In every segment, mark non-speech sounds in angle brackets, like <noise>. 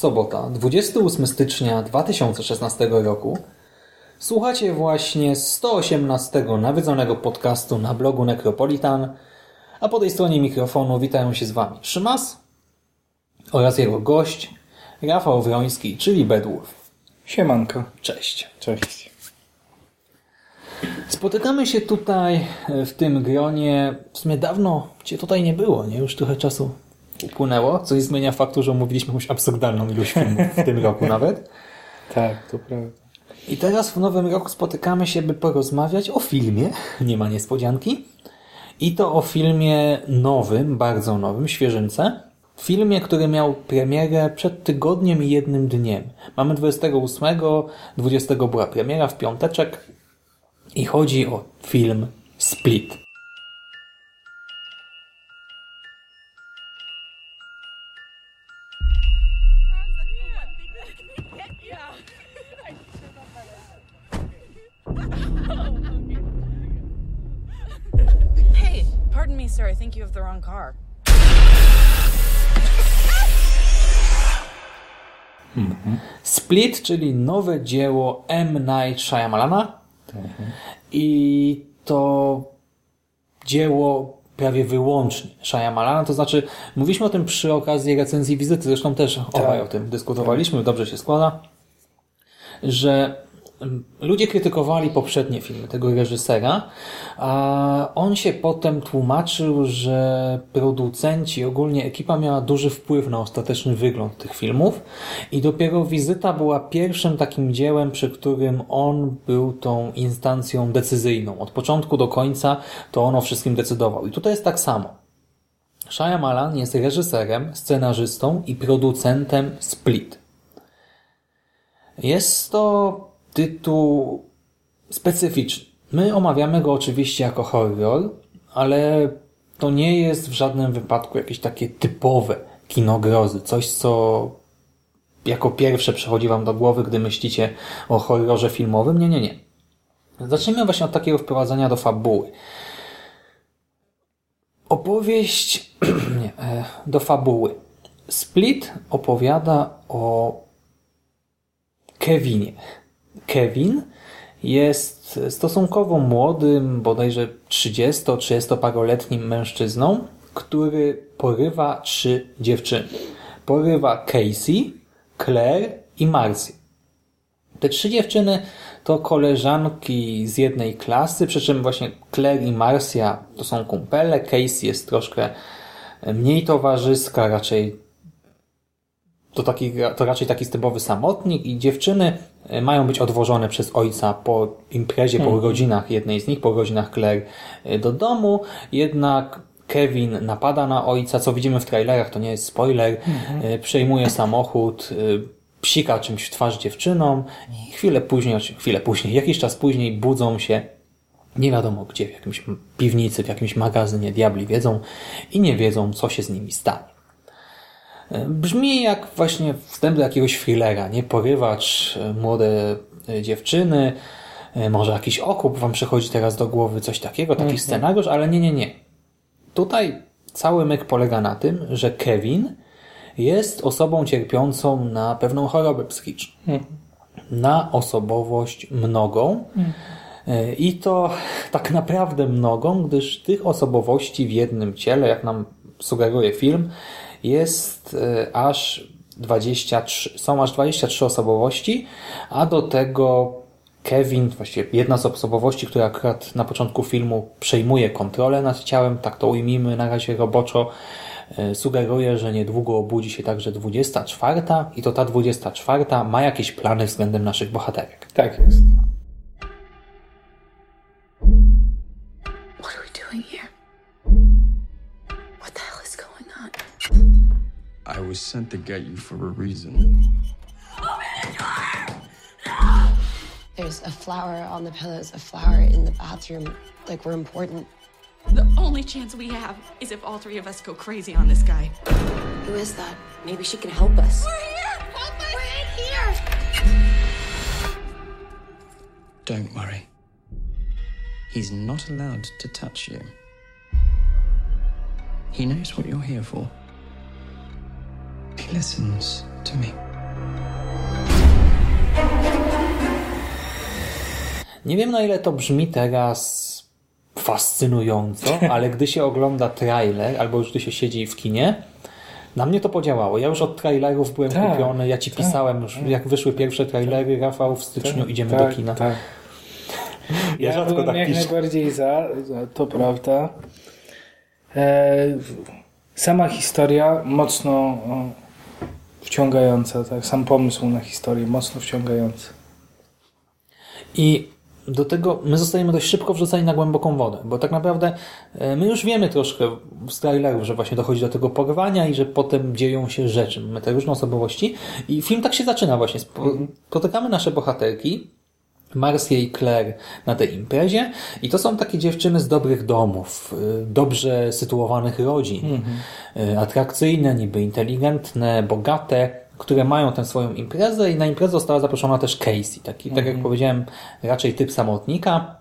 Sobota, 28 stycznia 2016 roku. Słuchacie właśnie 118 nawiedzonego podcastu na blogu Necropolitan, a po tej stronie mikrofonu witają się z Wami Szymas oraz jego gość Rafał Wroński, czyli Bedwulf. Siemanko. Cześć. Cześć. Spotykamy się tutaj e, w tym gronie. W sumie dawno Cię tutaj nie było, nie? Już trochę czasu upłynęło, co nie zmienia faktu, że omówiliśmy jakąś absurdalną ilość filmów w tym roku nawet. <laughs> Tak, to prawda. I teraz w nowym roku spotykamy się, by porozmawiać o filmie. Nie ma niespodzianki. I to o filmie nowym, bardzo nowym, świeżynce. Filmie, który miał premierę przed tygodniem i jednym dniem. Mamy 28, 20 była premiera w piąteczek. I chodzi o film Split. Hey, pardon me, sir. I think you have the wrong car. Split, czyli nowe dzieło M. Night Shyamalana. I to dzieło prawie wyłącznie Shyamalana, to znaczy mówiliśmy o tym przy okazji recenzji wizyty, zresztą też obaj o tym dyskutowaliśmy, dobrze się składa, że ludzie krytykowali poprzednie filmy tego reżysera, a on się potem tłumaczył, że producenci, ogólnie ekipa miała duży wpływ na ostateczny wygląd tych filmów i dopiero wizyta była pierwszym takim dziełem, przy którym on był tą instancją decyzyjną. Od początku do końca to on o wszystkim decydował. I tutaj jest tak samo. Shyamalan jest reżyserem, scenarzystą i producentem Split. Jest to tytuł specyficzny. My omawiamy go oczywiście jako horror, ale to nie jest w żadnym wypadku jakieś takie typowe kino grozy. Coś, co jako pierwsze przychodzi Wam do głowy, gdy myślicie o horrorze filmowym. Nie, nie, nie. Zacznijmy właśnie od takiego wprowadzenia do fabuły. Opowieść <clears throat> nie, e, do fabuły. Split opowiada o Kevinie. Kevin jest stosunkowo młodym, bodajże 30-30-paroletnim mężczyzną, który porywa trzy dziewczyny. Porywa Casey, Claire i Marcy. Te trzy dziewczyny to koleżanki z jednej klasy, przy czym właśnie Claire i Marcia to są kumpele, Casey jest troszkę mniej towarzyska, raczej to, taki, to raczej taki typowy samotnik i dziewczyny e, mają być odwożone przez ojca po imprezie, po urodzinach jednej z nich, po urodzinach Claire e, do domu, jednak Kevin napada na ojca, co widzimy w trailerach, to nie jest spoiler, e, przejmuje samochód, psika czymś w twarz dziewczynom i chwilę później, chwilę później, jakiś czas później budzą się nie wiadomo gdzie, w jakimś piwnicy, w jakimś magazynie, diabli wiedzą i nie wiedzą, co się z nimi stanie. Brzmi jak właśnie wstęp do jakiegoś thrillera, nie? Porywacz, młode dziewczyny, może jakiś okup wam przychodzi teraz do głowy, coś takiego, taki scenariusz, ale nie, nie, nie. Tutaj cały myk polega na tym, że Kevin jest osobą cierpiącą na pewną chorobę psychiczną. Na osobowość mnogą. I to tak naprawdę mnogą, gdyż tych osobowości w jednym ciele, jak nam sugeruje film, jest e, aż 23, są aż 23 osobowości, a do tego Kevin, właściwie jedna z osobowości, która akurat na początku filmu przejmuje kontrolę nad ciałem, tak to ujmijmy na razie roboczo, e, sugeruje, że niedługo obudzi się także 24 i to ta 24 ma jakieś plany względem naszych bohaterek. Tak jest. I was sent to get you for a reason. There's a flower on the pillows, a flower in the bathroom. Like we're important. The only chance we have is if all three of us go crazy on this guy. Who is that? Maybe she can help us. We're here! Help us! We're in here! Don't worry. He's not allowed to touch you. He knows what you're here for. He listens to me. Nie wiem na ile to brzmi teraz fascynująco, ale gdy się ogląda trailer, albo już gdy się siedzi w kinie, na mnie to podziałało. Ja już od trailerów byłem Tak, kupiony, ja ci pisałem już, jak wyszły pierwsze trailery, Rafał, w styczniu idziemy tak, do kina. Tak. Ja, Ja, rzadko byłem tak jak piszę. najbardziej za, za, to prawda. E, sama historia mocno wciągająca, tak? Sam pomysł na historię mocno wciągający. I do tego my zostajemy dość szybko wrzuceni na głęboką wodę, bo tak naprawdę e, my już wiemy troszkę z trailerów, że właśnie dochodzi do tego porwania i że potem dzieją się rzeczy. Mamy te różne osobowości i film tak się zaczyna właśnie. Spo- Spotykamy nasze bohaterki, Marcję i Claire na tej imprezie. I to są takie dziewczyny z dobrych domów, y, dobrze sytuowanych rodzin, y, atrakcyjne, niby inteligentne, bogate, które mają tę swoją imprezę. I na imprezę została zaproszona też Casey, taki, tak jak powiedziałem, raczej typ samotnika,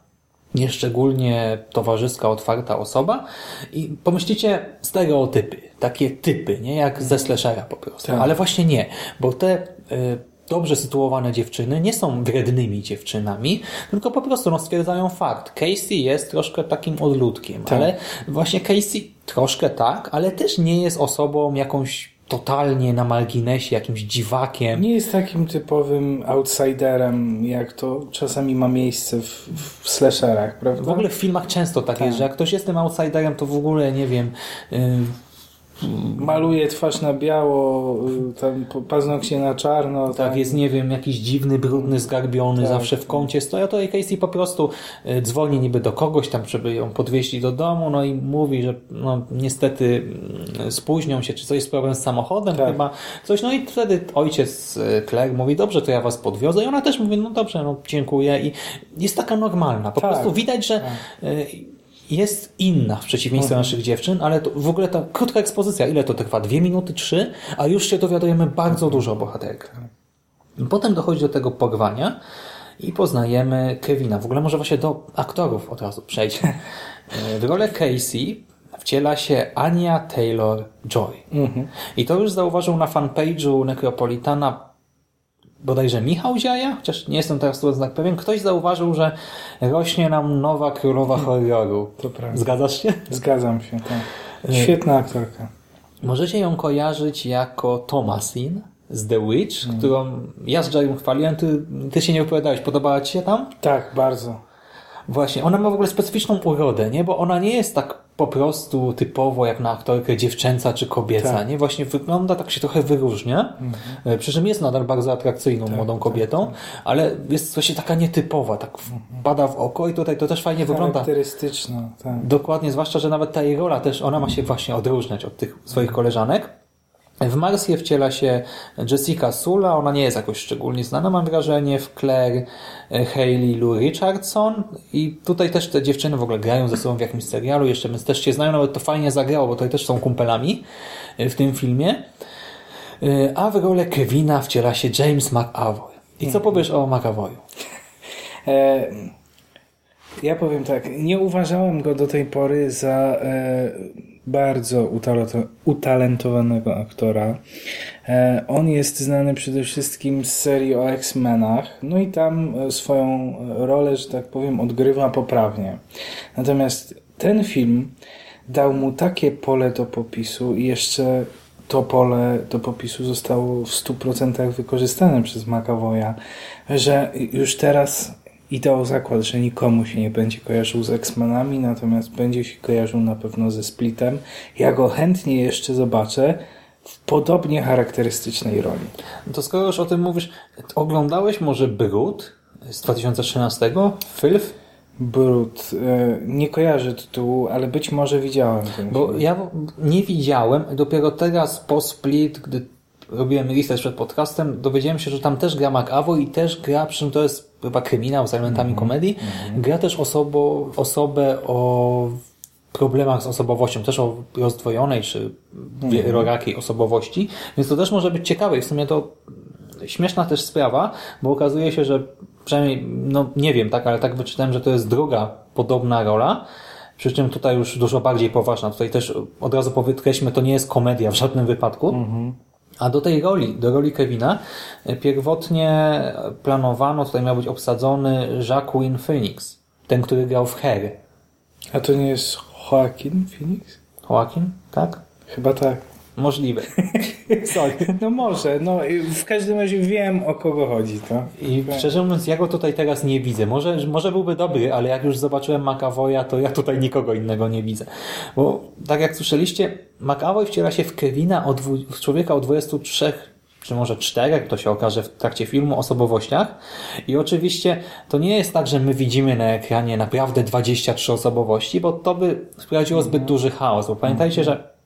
nieszczególnie towarzyska, otwarta osoba. I pomyślicie stereotypy, takie typy, nie? Jak ze slashera po prostu, ale właśnie nie, bo te y, dobrze sytuowane dziewczyny nie są wrednymi dziewczynami, tylko po prostu no, stwierdzają fakt. Casey jest troszkę takim odludkiem, ale właśnie Casey troszkę tak, ale też nie jest osobą jakąś totalnie na marginesie, jakimś dziwakiem. Nie jest takim typowym outsiderem, jak to czasami ma miejsce w, w slasherach, prawda? W ogóle w filmach często tak, Tak. jest, że jak ktoś jest tym outsiderem, to w ogóle, nie wiem, y, Maluje twarz na biało, tam paznokcie na czarno. tak, jest, nie wiem, jakiś dziwny, brudny, zgarbiony, Tak. zawsze w kącie stoi, a to Casey po prostu y, dzwoni niby do kogoś tam, żeby ją podwieźli do domu, no i mówi, że no, niestety mm, spóźnią się, czy coś jest problem z samochodem Tak. chyba, coś, no i wtedy ojciec y, Claire mówi, dobrze, to ja was podwiozę i ona też mówi, no dobrze, no dziękuję i jest taka normalna, po Tak. prostu widać, że y, jest inna w przeciwieństwie do naszych dziewczyn, ale to w ogóle ta krótka ekspozycja, ile to trwa? Dwie minuty, trzy? A już się dowiadujemy bardzo dużo o bohaterkach. Potem dochodzi do tego porwania i poznajemy Kevina. W ogóle może właśnie do aktorów od razu przejdźmy. <laughs> W rolę Casey wciela się Ania Taylor-Joy. I to już zauważył na fanpage'u Necropolitana bodajże Michał Ziaja, chociaż nie jestem teraz tu znak pewien, ktoś zauważył, że rośnie nam nowa królowa horroru. To prawda. Zgadzasz się? Zgadzam się, tak. Świetna aktorka. Możecie ją kojarzyć jako Thomasin z The Witch, którą ja z Jerrym chwaliłem, ty, ty się nie wypowiadałeś. Podobała ci się tam? Tak, bardzo. Właśnie, ona ma w ogóle specyficzną urodę, nie? Bo ona nie jest tak po prostu typowo jak na aktorkę dziewczęca czy kobieca, Tak. nie? Właśnie wygląda, tak się trochę wyróżnia. E, Przy czym jest nadal bardzo atrakcyjną młodą kobietą, ale jest właśnie taka nietypowa, tak wpada w oko i tutaj to też fajnie wygląda. Charakterystyczna, tak. Dokładnie, zwłaszcza, że nawet ta jej rola też, ona ma się właśnie odróżniać od tych swoich koleżanek. W Marsję wciela się Jessica Sula, ona nie jest jakoś szczególnie znana, mam wrażenie, w Claire e, Hayley Lou Richardson i tutaj też te dziewczyny w ogóle grają ze sobą w jakimś serialu, jeszcze więc też się znają, nawet to fajnie zagrało, bo tutaj też są kumpelami e, w tym filmie. E, A w rolę Kevina wciela się James McAvoy. I co powiesz o McAvoyu? <laughs> Ja powiem tak, nie uważałem go do tej pory za bardzo utalento- utalentowanego aktora. E, on jest znany przede wszystkim z serii o X-Menach, no i tam e, swoją rolę, że tak powiem, odgrywa poprawnie. Natomiast ten film dał mu takie pole do popisu i jeszcze to pole do popisu zostało w 100% wykorzystane przez McAvoya, że już teraz idę o zakład, że nikomu się nie będzie kojarzył z X-Menami, natomiast będzie się kojarzył na pewno ze Splitem. Ja go chętnie jeszcze zobaczę w podobnie charakterystycznej roli. To skoro już o tym mówisz, oglądałeś może Brud z 2013? Filf? Brud. E, Nie kojarzę tytułu, ale być może widziałem ten Bo film. ja nie widziałem, dopiero teraz po Split, gdy robiłem research przed podcastem, dowiedziałem się, że tam też gra McAvoy i też gra, przy czym to jest chyba kryminał z elementami komedii, gra też osobo, osobę o problemach z osobowością, też o rozdwojonej czy wielorakiej osobowości, więc to też może być ciekawe i w sumie to śmieszna też sprawa, bo okazuje się, że przynajmniej, no nie wiem, tak, ale tak wyczytałem, że to jest druga podobna rola, przy czym tutaj już dużo bardziej poważna. Tutaj też od razu podkreślmy, to nie jest komedia w żadnym wypadku. A do tej roli, do roli Kevina, e, pierwotnie planowano, tutaj miał być obsadzony Jacqueline Phoenix, ten, który grał w Hair. A to nie jest Joaquin Phoenix? Joaquin, tak? Chyba tak. Możliwe. <laughs> Sorry. No może, no w każdym razie wiem o kogo chodzi, to. I szczerze mówiąc, ja go tutaj teraz nie widzę. Może, może byłby dobry, ale jak już zobaczyłem McAvoya, to ja tutaj nikogo innego nie widzę. Bo tak jak słyszeliście, McAvoy wciela się w Kevina, o dwu, w człowieka o 23 czy może czterech, to się okaże w trakcie filmu, osobowościach. I oczywiście to nie jest tak, że my widzimy na ekranie naprawdę 23 osobowości, bo to by wprowadziło zbyt duży chaos. Bo pamiętajcie, że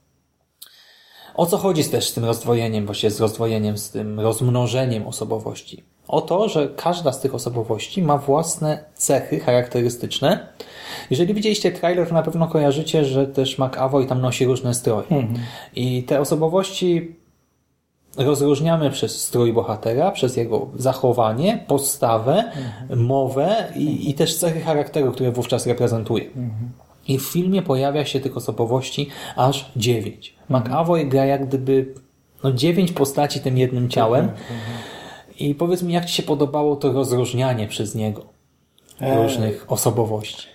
o co chodzi też z tym rozdwojeniem, właśnie z rozdwojeniem, z tym rozmnożeniem osobowości? O to, że każda z tych osobowości ma własne cechy charakterystyczne. Jeżeli widzieliście trailer, to na pewno kojarzycie, że też McAvoy tam nosi różne stroje. I te osobowości rozróżniamy przez strój bohatera, przez jego zachowanie, postawę, mowę i, i też cechy charakteru, które wówczas reprezentuje. I w filmie pojawia się tych osobowości aż dziewięć. McAvoy gra jak gdyby no, dziewięć postaci tym jednym ciałem. I powiedz mi, jak Ci się podobało to rozróżnianie przez niego różnych osobowości?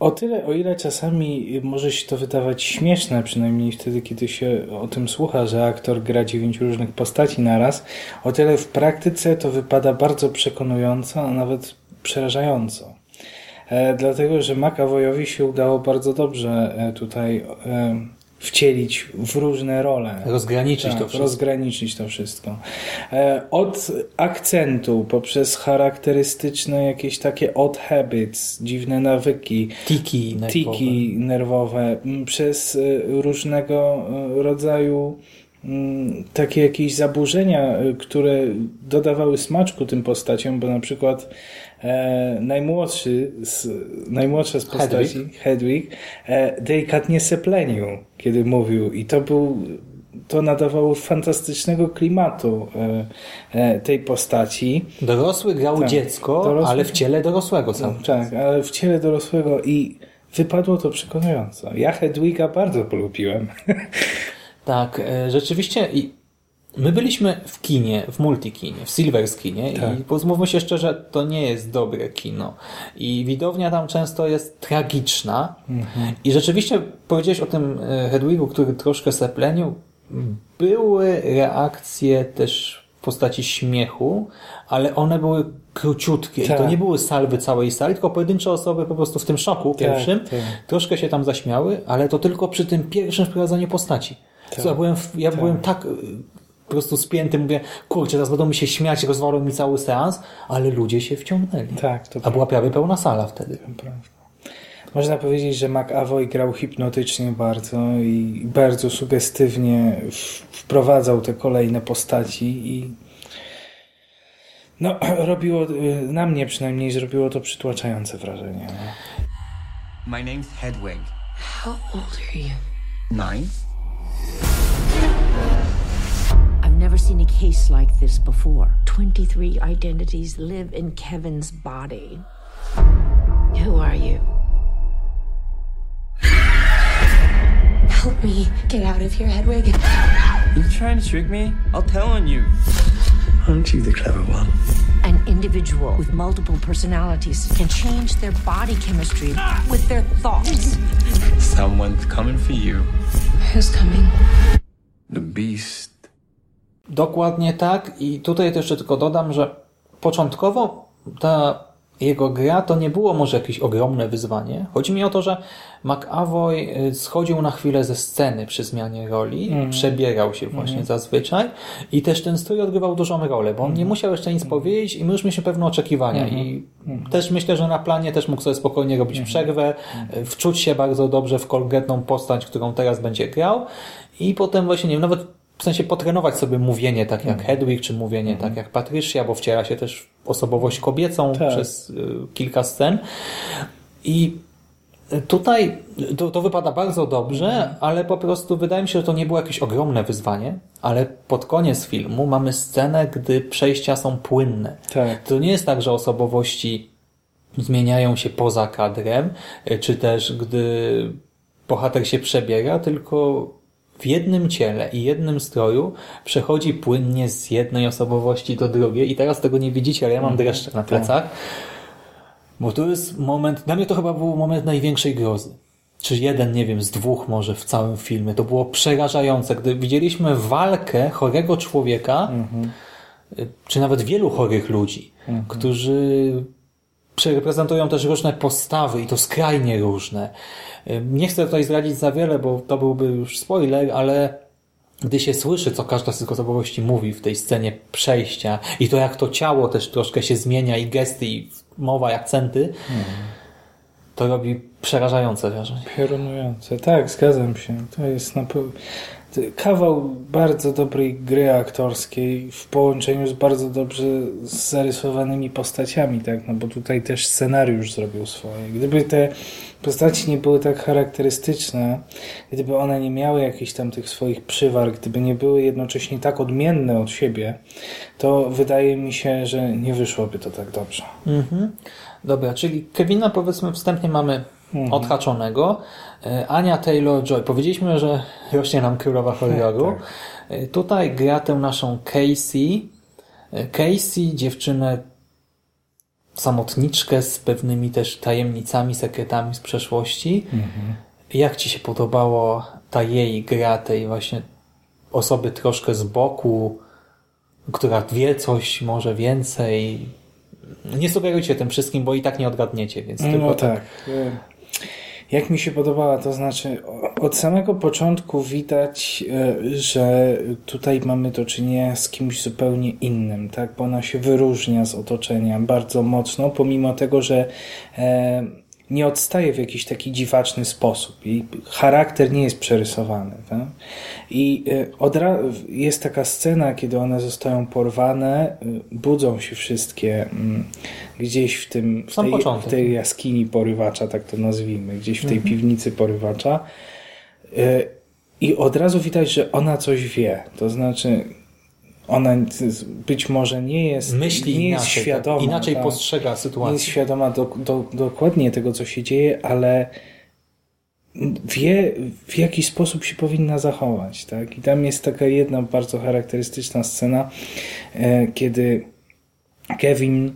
O tyle, o ile czasami może się to wydawać śmieszne, przynajmniej wtedy, kiedy się o tym słucha, że aktor gra dziewięć różnych postaci naraz, o tyle w praktyce to wypada bardzo przekonująco, a nawet przerażająco. E, dlatego, że McAvoyowi się udało bardzo dobrze e, tutaj e, wcielić w różne role. Rozgraniczyć Tak, to wszystko. rozgraniczyć to wszystko. Od akcentu, poprzez charakterystyczne jakieś takie odd habits, dziwne nawyki, Tiki nerwowe. tiki nerwowe, przez różnego rodzaju takie jakieś zaburzenia, które dodawały smaczku tym postaciom, bo na przykład e, najmłodszy z, najmłodsza z postaci, Hedwig, e, delikatnie seplenił, kiedy mówił i to był to nadawało fantastycznego klimatu e, e, tej postaci. Dorosły grał Tak. dziecko, Dorosły- ale w ciele dorosłego czas. Tak, ale w ciele dorosłego i wypadło to przekonująco. Ja Hedwiga bardzo polubiłem. <laughs> Tak, e, rzeczywiście i my byliśmy w kinie, w multikinie, w Silver Skinie Tak. i pozmówmy się szczerze, to nie jest dobre kino. I widownia tam często jest tragiczna Mhm. i rzeczywiście powiedziałeś o tym e, Hedwigu, który troszkę seplenił. Były reakcje też w postaci śmiechu, ale one były króciutkie. I to Tak. nie były salwy całej sali, tylko pojedyncze osoby po prostu w tym szoku pierwszym tak. troszkę się tam zaśmiały, ale to tylko przy tym pierwszym wprowadzaniu postaci. Tak. Ja byłem, w, ja byłem tak y, po prostu spięty, mówię, kurczę, teraz będą mi się śmiać, rozwalą mi cały seans, ale ludzie się wciągnęli. Tak, to A była prawie pełna sala wtedy. prawda. Można powiedzieć, że McAvoy grał hipnotycznie bardzo i bardzo sugestywnie wprowadzał te kolejne postaci i no, <clears throat> robiło, y, na mnie przynajmniej zrobiło to przytłaczające wrażenie. no. My name's Hedwig. How old are you? Nine? Never seen a case like this before. 23 identities live in Kevin's body. Who are you? Help me get out of here, Hedwig. You trying to trick me? I'll tell on you. Aren't you the clever one? An individual with multiple personalities can change their body chemistry with their thoughts. Someone's coming for you. Who's coming? The beast. Dokładnie tak i tutaj to jeszcze tylko dodam, że początkowo ta jego gra to nie było może jakieś ogromne wyzwanie. Chodzi mi o to, że McAvoy y, schodził na chwilę ze sceny przy zmianie roli, Mhm. przebierał się właśnie Mhm. zazwyczaj i też ten strój odgrywał dużą rolę, bo on nie musiał jeszcze nic powiedzieć i my już mieliśmy pewne oczekiwania Mhm. i też myślę, że na planie też mógł sobie spokojnie robić przerwę, y, wczuć się bardzo dobrze w konkretną postać, którą teraz będzie grał i potem właśnie, nie wiem, nawet w sensie potrenować sobie mówienie tak jak Hedwig, czy mówienie tak jak Patrycja, bo wciela się też w osobowość kobiecą Tak. przez y, kilka scen. I tutaj to, to wypada bardzo dobrze, ale po prostu wydaje mi się, że to nie było jakieś ogromne wyzwanie, ale pod koniec filmu mamy scenę, gdy przejścia są płynne. Tak. To nie jest tak, że osobowości zmieniają się poza kadrem, y, czy też gdy bohater się przebiera, tylko w jednym ciele i jednym stroju przechodzi płynnie z jednej osobowości do drugiej. I teraz tego nie widzicie, ale ja mam dreszcze na plecach, bo to jest moment, dla mnie to chyba był moment największej grozy. Czy jeden, nie wiem, z dwóch może w całym filmie. To było przerażające, gdy widzieliśmy walkę chorego człowieka, y, czy nawet wielu chorych ludzi, którzy reprezentują też różne postawy i to skrajnie różne. Nie chcę tutaj zdradzić za wiele, bo to byłby już spoiler, ale gdy się słyszy, co każda z tych osobowości mówi w tej scenie przejścia i to jak to ciało też troszkę się zmienia i gesty i mowa i akcenty, to robi przerażające wrażenie. Piorunujące. Tak, zgadzam się. To jest na pewno kawał bardzo dobrej gry aktorskiej w połączeniu z bardzo dobrze zarysowanymi postaciami, tak? No bo tutaj też scenariusz zrobił swoje. Gdyby te postaci nie były tak charakterystyczne, gdyby one nie miały jakichś tam tych swoich przywar, gdyby nie były jednocześnie tak odmienne od siebie, to wydaje mi się, że nie wyszłoby to tak dobrze. Mhm. Dobra, czyli Kevina powiedzmy wstępnie mamy Mhm. odhaczonego. E, Ania Taylor-Joy. Powiedzieliśmy, że rośnie nam królowa horroru. Tak. E, Tutaj gra tę naszą Casey. E, Casey, dziewczynę samotniczkę z pewnymi też tajemnicami, sekretami z przeszłości. Mhm. Jak Ci się podobało ta jej gra, tej właśnie osoby troszkę z boku, która wie coś, może więcej. Nie sugerujcie tym wszystkim, bo i tak nie odgadniecie, więc tylko No tak. Jak mi się podobała, to znaczy od samego początku widać, e, że tutaj mamy do czynienia z kimś zupełnie innym, tak? Bo ona się wyróżnia z otoczenia bardzo mocno, pomimo tego, że e, nie odstaje w jakiś taki dziwaczny sposób. Jej charakter nie jest przerysowany. Tak? I od ra- jest taka scena, kiedy one zostają porwane, e, budzą się wszystkie mm, gdzieś w tym w tej, w tej jaskini porywacza, tak to nazwijmy, gdzieś w tej Mhm. piwnicy porywacza. E, I od razu widać, że ona coś wie. To znaczy, ona być może nie jest, Myśli nie jest inaczej, świadoma. tak? inaczej tak. postrzega sytuację. Nie jest świadoma do, do, dokładnie tego, co się dzieje, ale wie, w jaki sposób się powinna zachować. Tak? I tam jest taka jedna bardzo charakterystyczna scena, e, kiedy Kevin,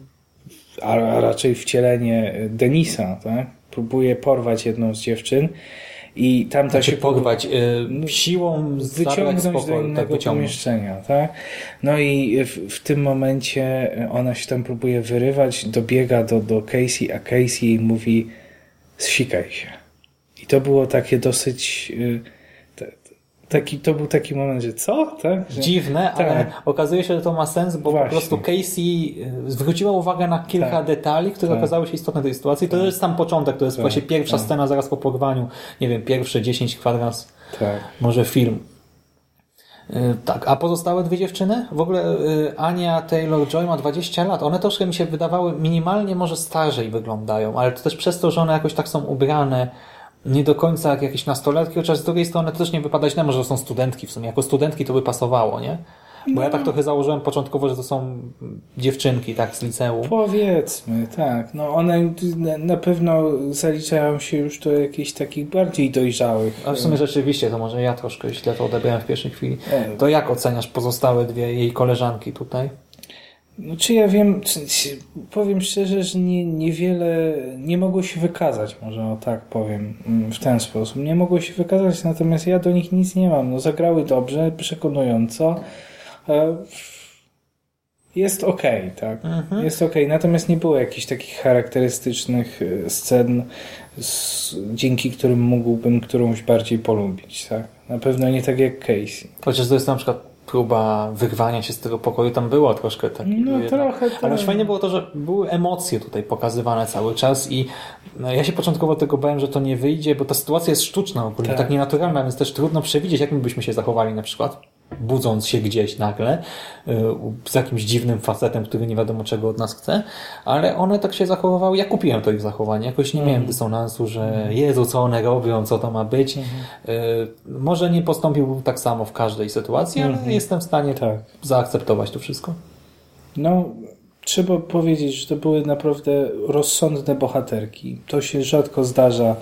a, a raczej wcielenie Denisa, tak? próbuje porwać jedną z dziewczyn i tamta Znaczy się porwać, y, siłą wyciągnąć do spokój, innego tak pomieszczenia, tak? No i w, w tym momencie ona się tam próbuje wyrywać, dobiega do, do Casey, a Casey mówi zsikaj się. I to było takie dosyć y, te- taki, to był taki moment, że co? Tak? Że, Dziwne, ale Tak. okazuje się, że to ma sens, bo Właśnie. po prostu Casey y, zwróciła uwagę na kilka Tak. detali, które Tak. okazały się istotne tej sytuacji. To jest sam początek, to jest Tak. właśnie pierwsza Tak. scena zaraz po porwaniu. Nie wiem, pierwsze 10 kwadrans, Tak. może film. Y, Tak, a pozostałe dwie dziewczyny? W ogóle y, Ania Taylor-Joy ma 20 lat. One troszkę mi się wydawały minimalnie może starzej wyglądają, ale to też przez to, że one jakoś tak są ubrane nie do końca jak jakieś nastolatki, chociaż z drugiej strony to też nie wypada źle, może że są studentki w sumie. Jako studentki to by pasowało, nie? Bo ja tak trochę założyłem początkowo, że to są dziewczynki, tak, z liceum. Powiedzmy, tak. No one na- na pewno zaliczają się już do jakichś takich bardziej dojrzałych. A w sumie rzeczywiście, to może ja troszkę źle to odebrałem w pierwszej chwili. E. To jak oceniasz pozostałe dwie jej koleżanki tutaj? No, czy ja wiem, czy, powiem szczerze, że nie, niewiele, nie mogło się wykazać, może o tak powiem, mm, w ten sposób. Nie mogło się wykazać, natomiast ja do nich nic nie mam. No, zagrały dobrze, przekonująco. E, Jest okej, tak. Jest okej, natomiast nie było jakichś takich charakterystycznych e, scen, z, dzięki którym mógłbym którąś bardziej polubić, tak. Na pewno nie tak jak Casey. Chociaż to jest na przykład próba wyrwania się z tego pokoju, tam było troszkę takiego. No, jednak. trochę Ale już tak. fajnie było to, że były emocje tutaj pokazywane cały czas i no, ja się początkowo tego bałem, że to nie wyjdzie, bo ta sytuacja jest sztuczna ogólnie, tak, Tak. nienaturalna, więc też trudno przewidzieć, jak my byśmy się zachowali na przykład, budząc się gdzieś nagle y, z jakimś dziwnym facetem, który nie wiadomo czego od nas chce, ale one tak się zachowywały, ja kupiłem to ich zachowanie, jakoś nie miałem dysonansu, że Jezu, co one robią, co to ma być. Y, może nie postąpiłbym tak samo w każdej sytuacji, ale jestem w stanie Tak. zaakceptować to wszystko. No, trzeba powiedzieć, że to były naprawdę rozsądne bohaterki. To się rzadko zdarza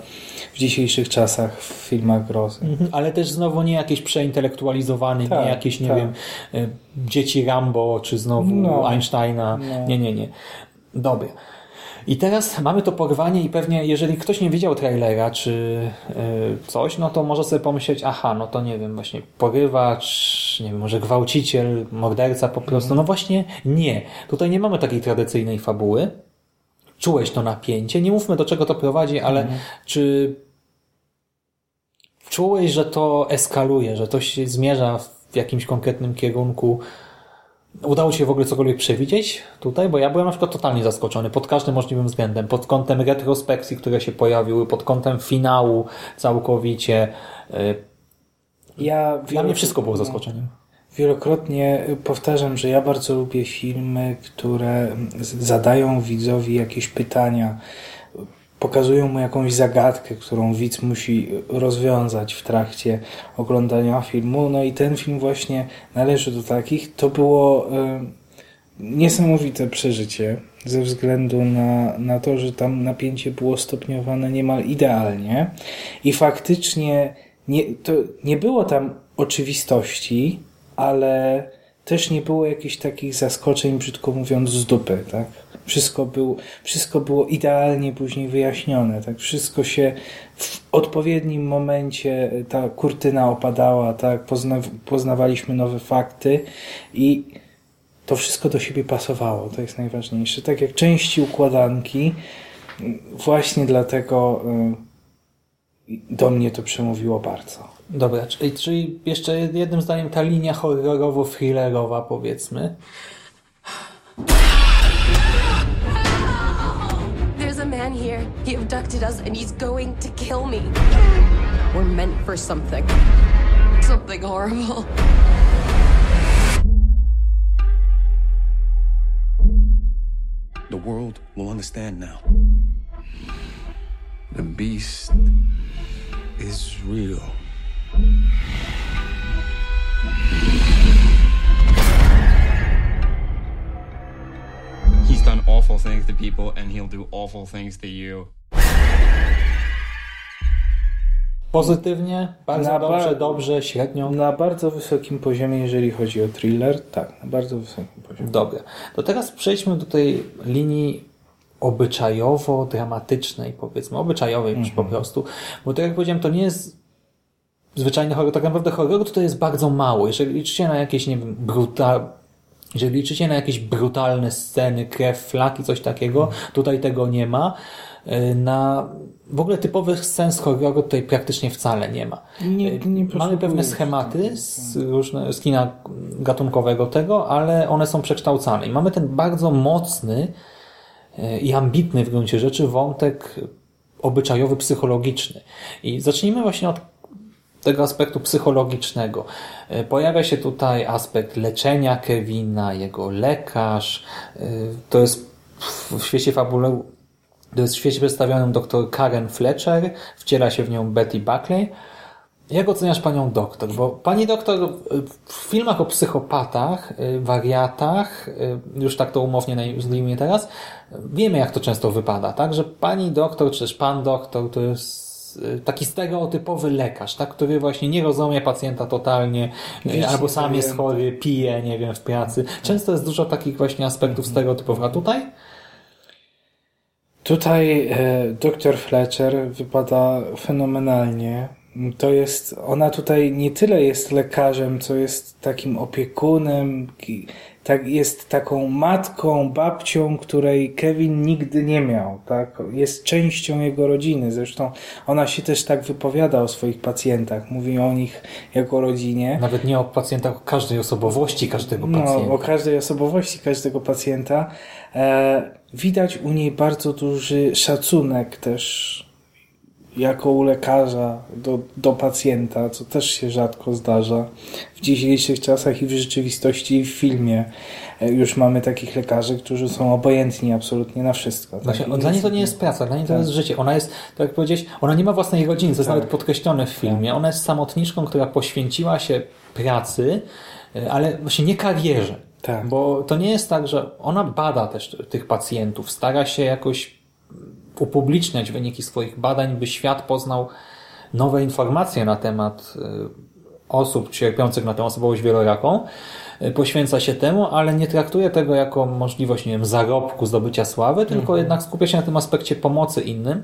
w dzisiejszych czasach w filmach grozy. Ale też znowu nie jakieś przeintelektualizowany, Tak, nie jakieś, nie tak. wiem, y, dzieci Rambo, czy znowu No. Einsteina. Nie, nie, nie. Dobra. I teraz mamy to porwanie i pewnie jeżeli ktoś nie widział trailera czy y, coś, no to może sobie pomyśleć, aha, no to nie wiem, właśnie porywacz, nie wiem, może gwałciciel, morderca po prostu. No właśnie nie. Tutaj nie mamy takiej tradycyjnej fabuły. Czułeś to napięcie. Nie mówmy do czego to prowadzi, ale czy czułeś, że to eskaluje, że to się zmierza w jakimś konkretnym kierunku. Udało Ci się w ogóle cokolwiek przewidzieć tutaj? Bo ja byłem na przykład totalnie zaskoczony pod każdym możliwym względem. Pod kątem retrospekcji, które się pojawiły, pod kątem finału całkowicie. Y, Ja Dla mnie wszystko było zaskoczeniem. Wielokrotnie powtarzam, że ja bardzo lubię filmy, które zadają widzowi jakieś pytania, pokazują mu jakąś zagadkę, którą widz musi rozwiązać w trakcie oglądania filmu. No i ten film właśnie należy do takich. To było e, niesamowite przeżycie ze względu na, na to, że tam napięcie było stopniowane niemal idealnie i faktycznie nie, to nie było tam oczywistości, ale też nie było jakichś takich zaskoczeń, brzydko mówiąc, z dupy, tak? Wszystko, był, wszystko było idealnie później wyjaśnione, tak? Wszystko się w odpowiednim momencie ta kurtyna opadała, tak? Pozna, poznawaliśmy nowe fakty i to wszystko do siebie pasowało, to jest najważniejsze. Tak jak części układanki, właśnie dlatego y, do mnie to przemówiło bardzo. Dobra, czyli, czyli jeszcze jednym zdaniem ta linia horrorowo-thrillerowa powiedzmy. Abducted us and he's going to kill me. We're meant for something. Something horrible. The world will understand now. The beast is real. He's done awful things to people, and he'll do awful things to you. Pozytywnie, bardzo Na dobrze, bar- dobrze, średnio. Na bardzo wysokim poziomie, jeżeli chodzi o thriller, tak, na bardzo wysokim poziomie. Dobra. To teraz przejdźmy do tej linii obyczajowo-dramatycznej, powiedzmy, obyczajowej już po prostu. Bo tak jak powiedziałem, to nie jest zwyczajny horror. Tak naprawdę horroru to jest bardzo mało. Jeżeli liczycie na jakieś, nie wiem, brutal... Jeżeli liczycie na jakieś brutalne sceny, krew, flaki, coś takiego, tutaj tego nie ma. Y, Na w ogóle typowych scen z horroru tutaj praktycznie wcale nie ma. Nie- Y, nie Mamy pewne schematy z, różne, z kina gatunkowego tego, ale one są przekształcane. I mamy ten bardzo mocny y, i ambitny w gruncie rzeczy wątek obyczajowy, psychologiczny. I zacznijmy właśnie od tego aspektu psychologicznego. E, Pojawia się tutaj aspekt leczenia Kevina, jego lekarz. E, To jest w świecie jest w świecie przedstawionym dr Karen Fletcher, wciela się w nią Betty Buckley. Jak oceniasz panią doktor? Bo pani doktor e, w filmach o psychopatach, e, wariatach, e, już tak to umownie nazwijmy teraz, wiemy jak to często wypada, tak? Że pani doktor, czy też pan doktor to jest y, taki stereotypowy lekarz, tak, który właśnie nie rozumie pacjenta totalnie, y, Wiecznie albo sam jest chory, pije, nie wiem, w pracy. Często jest dużo takich właśnie aspektów stereotypowych, a tutaj Tutaj e, dr Fletcher wypada fenomenalnie. To jest, ona tutaj nie tyle jest lekarzem, co jest takim opiekunem, tak, jest taką matką, babcią, której Kevin nigdy nie miał, tak? Jest częścią jego rodziny. Zresztą ona się też tak wypowiada o swoich pacjentach. Mówi o nich jako rodzinie. nawet nie o pacjentach, o każdej osobowości każdego No, pacjenta. o każdej osobowości każdego pacjenta. E, widać u niej bardzo duży szacunek też jako u lekarza do, do pacjenta, co też się rzadko zdarza w dzisiejszych czasach i w rzeczywistości i w filmie. E, już mamy takich lekarzy, którzy są obojętni absolutnie na wszystko. Właśnie, tak? I dla niej to nie jest praca, dla niej to Tak. jest życie. Ona jest, tak jak powiedzieć, ona nie ma własnej rodziny, to jest Tak. nawet podkreślone w filmie. Ona jest samotniczką, która poświęciła się pracy, y, ale właśnie nie karierze. Tak. Bo to nie jest tak, że ona bada też tych pacjentów, stara się jakoś upubliczniać wyniki swoich badań, by świat poznał nowe informacje na temat y, osób cierpiących na tę osobowość wieloraką. Y, Poświęca się temu, ale nie traktuje tego jako możliwość, nie wiem, zarobku, zdobycia sławy, tylko jednak skupia się na tym aspekcie pomocy innym.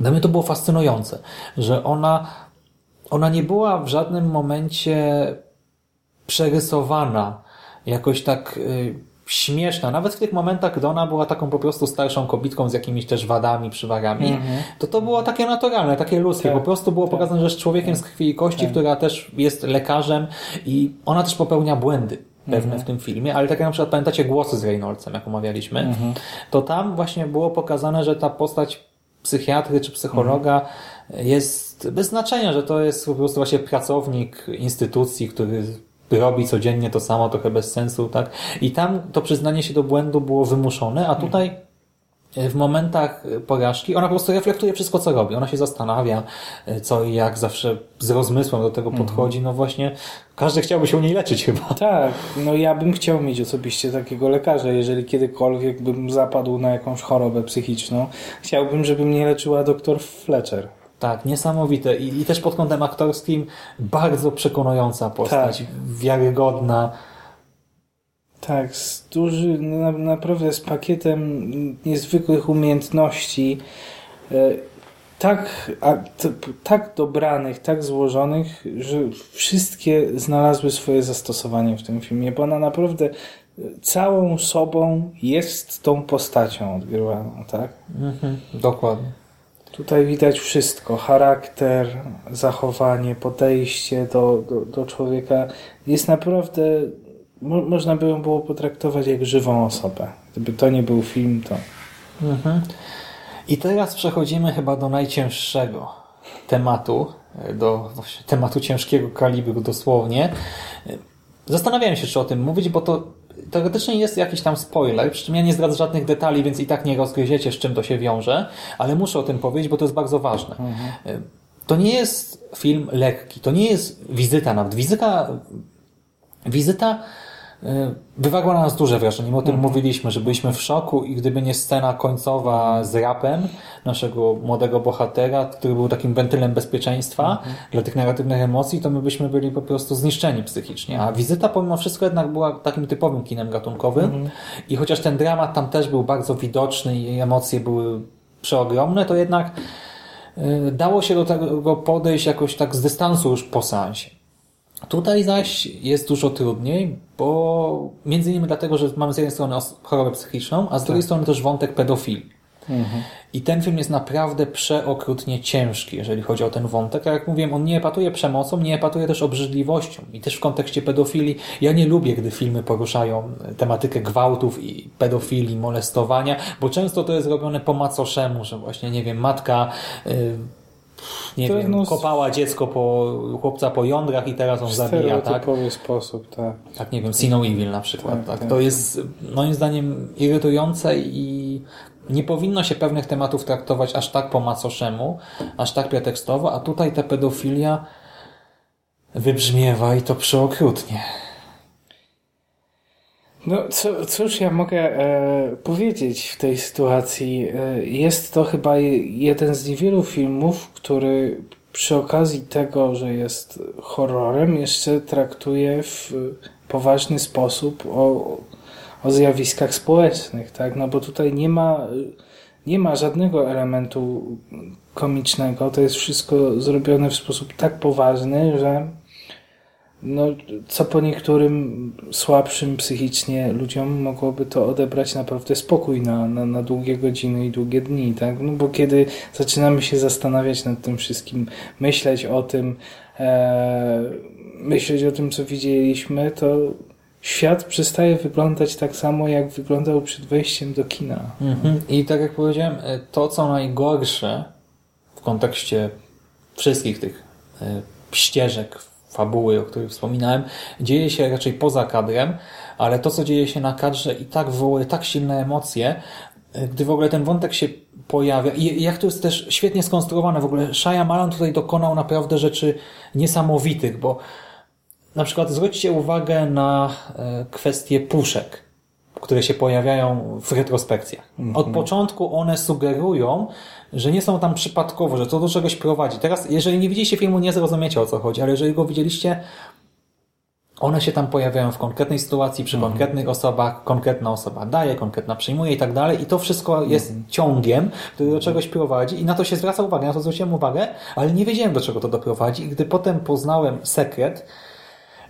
Dla mnie to było fascynujące, że ona, ona nie była w żadnym momencie przerysowana, jakoś tak y, śmieszna. Nawet w tych momentach, gdy ona była taką po prostu starszą kobitką z jakimiś też wadami, przywagami, to to było takie naturalne, takie ludzkie. Tak, po prostu było pokazane, że jest człowiekiem z krwi i kości, która też jest lekarzem i ona też popełnia błędy pewne w tym filmie, ale tak jak na przykład pamiętacie głosy z Reynoldsem, jak omawialiśmy, to tam właśnie było pokazane, że ta postać psychiatry czy psychologa jest bez znaczenia, że to jest po prostu właśnie pracownik instytucji, który robi codziennie to samo, trochę bez sensu, tak? I tam to przyznanie się do błędu było wymuszone, a tutaj w momentach porażki ona po prostu reflektuje wszystko, co robi. Ona się zastanawia, co i jak zawsze z rozmysłem do tego podchodzi. No właśnie, każdy chciałby się u niej leczyć chyba. <laughs> Tak, no ja bym chciał mieć osobiście takiego lekarza, jeżeli kiedykolwiek bym zapadł na jakąś chorobę psychiczną. Chciałbym, żeby mnie leczyła doktor Fletcher. Tak, niesamowite. I, I też pod kątem aktorskim bardzo przekonująca postać, wiarygodna. Tak, z duży, na, naprawdę z pakietem niezwykłych umiejętności, e, tak, a, t, tak dobranych, tak złożonych, że wszystkie znalazły swoje zastosowanie w tym filmie, bo ona naprawdę całą sobą jest tą postacią odgrywaną, tak? Mhm, dokładnie. Tutaj widać wszystko. Charakter, zachowanie, podejście do, do, do człowieka. Jest naprawdę, mo, można by ją było potraktować jak żywą osobę. Gdyby to nie był film, to... Mhm. I teraz przechodzimy chyba do najcięższego tematu, do tematu ciężkiego kalibru dosłownie. Zastanawiałem się, czy o tym mówić, bo to teoretycznie jest jakiś tam spoiler, przy czym ja nie zdradzę żadnych detali, więc i tak nie rozgryziecie, z czym to się wiąże, ale muszę o tym powiedzieć, bo to jest bardzo ważne. To nie jest film lekki, to nie jest wizyta nawet. Wizyta, wizyta wywarła na nas duże wrażenie. O tym mówiliśmy, że byliśmy w szoku i gdyby nie scena końcowa z rapem naszego młodego bohatera, który był takim wentylem bezpieczeństwa dla tych negatywnych emocji, to my byśmy byli po prostu zniszczeni psychicznie. A wizyta pomimo wszystko jednak była takim typowym kinem gatunkowym i chociaż ten dramat tam też był bardzo widoczny i emocje były przeogromne, to jednak y, dało się do tego podejść jakoś tak z dystansu już po seansie. Tutaj zaś jest dużo trudniej, bo między innymi dlatego, że mamy z jednej strony chorobę psychiczną, a z drugiej strony też wątek pedofilii. I ten film jest naprawdę przeokrutnie ciężki, jeżeli chodzi o ten wątek. Tak jak mówiłem, on nie epatuje przemocą, nie epatuje też obrzydliwością. I też w kontekście pedofilii, ja nie lubię, gdy filmy poruszają tematykę gwałtów i pedofilii, molestowania, bo często to jest robione po macoszemu, że właśnie, nie wiem, matka... Yy, nie To wiem, no, kopała dziecko po, chłopca po jądrach i teraz on W zabija, tak? stereotypowy sposób, tak. Tak, nie wiem, Sino Evil na przykład. Tak, Tak, tak. To jest moim zdaniem irytujące i nie powinno się pewnych tematów traktować aż tak po macoszemu, aż tak pretekstowo, a tutaj ta pedofilia wybrzmiewa i to przeokrutnie. No co, cóż ja mogę e, powiedzieć w tej sytuacji? E, jest to chyba jeden z niewielu filmów, który przy okazji tego, że jest horrorem, jeszcze traktuje w poważny sposób o, o zjawiskach społecznych, tak? No bo tutaj nie ma, nie ma żadnego elementu komicznego. To jest wszystko zrobione w sposób tak poważny, że no, co po niektórym słabszym psychicznie ludziom mogłoby to odebrać naprawdę spokój na, na, na długie godziny i długie dni, tak? No bo kiedy zaczynamy się zastanawiać nad tym wszystkim, myśleć o tym, e, myśleć o tym, co widzieliśmy, to świat przestaje wyglądać tak samo, jak wyglądał przed wejściem do kina. Mhm. I tak jak powiedziałem, e, to co najgorsze w kontekście wszystkich tych e, ścieżek fabuły, o której wspominałem, dzieje się raczej poza kadrem, ale to, co dzieje się na kadrze i tak wywołuje tak silne emocje, gdy w ogóle ten wątek się pojawia i jak to jest też świetnie skonstruowane, w ogóle Malan tutaj dokonał naprawdę rzeczy niesamowitych, bo na przykład zwróćcie uwagę na e, kwestie puszek, które się pojawiają w retrospekcjach. Od mhm. początku one sugerują, że nie są tam przypadkowo, że to do czegoś prowadzi. Teraz, jeżeli nie widzieliście filmu, nie zrozumiecie o co chodzi, ale jeżeli go widzieliście, one się tam pojawiają w konkretnej sytuacji, przy mhm. konkretnych osobach, konkretna osoba daje, konkretna przyjmuje i tak dalej i to wszystko jest mhm. ciągiem, który do czegoś prowadzi i na to się zwraca uwagę, na to zwróciłem uwagę, ale nie wiedziałem do czego to doprowadzi i gdy potem poznałem sekret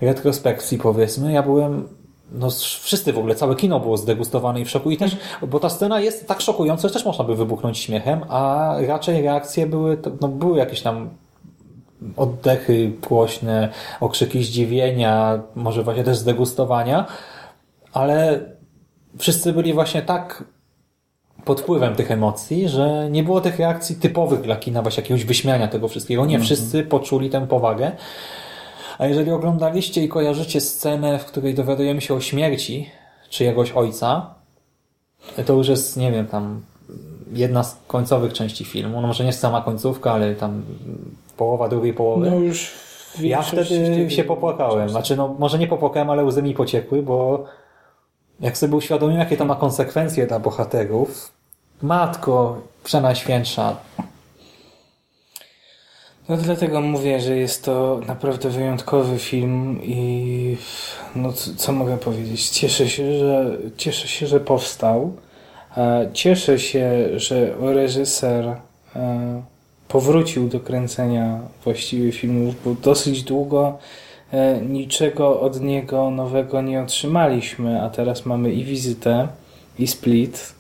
retrospekcji powiedzmy, ja byłem no wszyscy w ogóle, całe kino było zdegustowane i w szoku i też, bo ta scena jest tak szokująca, że też można by wybuchnąć śmiechem, a raczej reakcje były, no były jakieś tam oddechy głośne, okrzyki zdziwienia, może właśnie też zdegustowania, ale wszyscy byli właśnie tak pod wpływem tych emocji, że nie było tych reakcji typowych dla kina, właśnie jakiegoś wyśmiania tego wszystkiego. Nie, mhm. wszyscy poczuli tę powagę. A jeżeli oglądaliście i kojarzycie scenę, w której dowiadujemy się o śmierci czyjegoś ojca, to już jest, nie wiem, tam jedna z końcowych części filmu. No może nie sama końcówka, ale tam połowa drugiej połowy. No już ja wtedy się popłakałem. Znaczy, no może nie popłakałem, ale łzy mi pociekły, bo jak sobie uświadomiłem, jakie to ma konsekwencje dla bohaterów, matko przenajświętsza, no dlatego mówię, że jest to naprawdę wyjątkowy film i no co, co mogę powiedzieć? Cieszę się, że cieszę się, że powstał. E, cieszę się, że reżyser e, powrócił do kręcenia właściwie filmów, bo dosyć długo e, niczego od niego nowego nie otrzymaliśmy, a teraz mamy i wizytę, i split,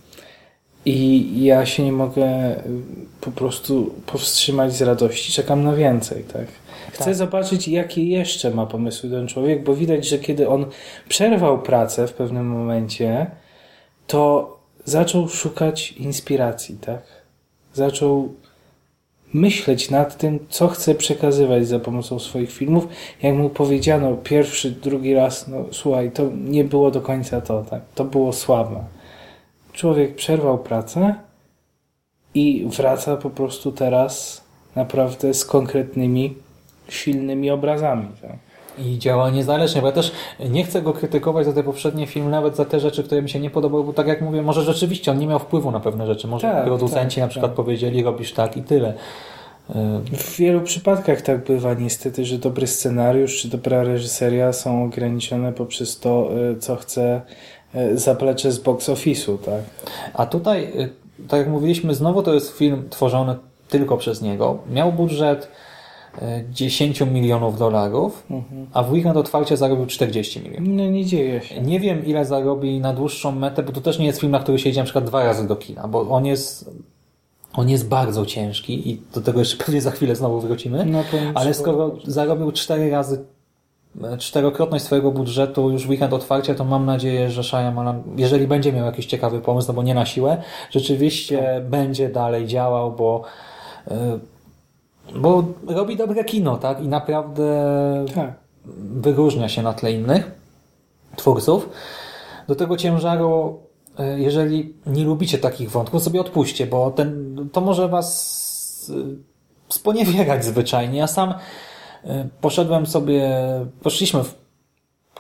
i ja się nie mogę y, po prostu powstrzymać z radości. Czekam na więcej, tak? Chcę tak. zobaczyć, jakie jeszcze ma pomysły ten człowiek, bo widać, że kiedy on przerwał pracę w pewnym momencie, to zaczął szukać inspiracji, tak? Zaczął myśleć nad tym, co chce przekazywać za pomocą swoich filmów. Jak mu powiedziano pierwszy, drugi raz, no słuchaj, to nie było do końca to, tak? To było słabe człowiek przerwał pracę i wraca po prostu teraz naprawdę z konkretnymi, silnymi obrazami. Tak? I działa niezależnie, bo ja też nie chcę go krytykować za te poprzednie filmy, nawet za te rzeczy, które mi się nie podobały, bo tak jak mówię, może rzeczywiście on nie miał wpływu na pewne rzeczy. Może tak, producenci tak, na przykład tak. powiedzieli, robisz tak i tyle. W wielu przypadkach tak bywa niestety, że dobry scenariusz czy dobra reżyseria są ograniczone poprzez to, e, co chce zaplecze z box office'u, tak? A tutaj, e, tak jak mówiliśmy, znowu to jest film tworzony tylko przez niego. Miał budżet 10 e, milionów dolarów, mhm. a w weekend otwarcie zarobił 40 milionów. No nie dzieje się. Nie wiem ile zarobi na dłuższą metę, bo to też nie jest film, na który się idzie na przykład dwa razy do kina, bo on jest on jest bardzo ciężki i do tego jeszcze pewnie za chwilę znowu wrócimy, no ale skoro zarobił cztery razy czterokrotność swojego budżetu już weekend otwarcia, to mam nadzieję, że Shyamalan, jeżeli będzie miał jakiś ciekawy pomysł, no bo nie na siłę, rzeczywiście tak. będzie dalej działał, bo e, bo robi dobre kino, tak? I naprawdę tak. wyróżnia się na tle innych twórców. Do tego ciężaru, e, jeżeli nie lubicie takich wątków, sobie odpuśćcie, bo ten, to może was e, sponiewierać <laughs> zwyczajnie. Ja sam E, poszedłem sobie, poszliśmy w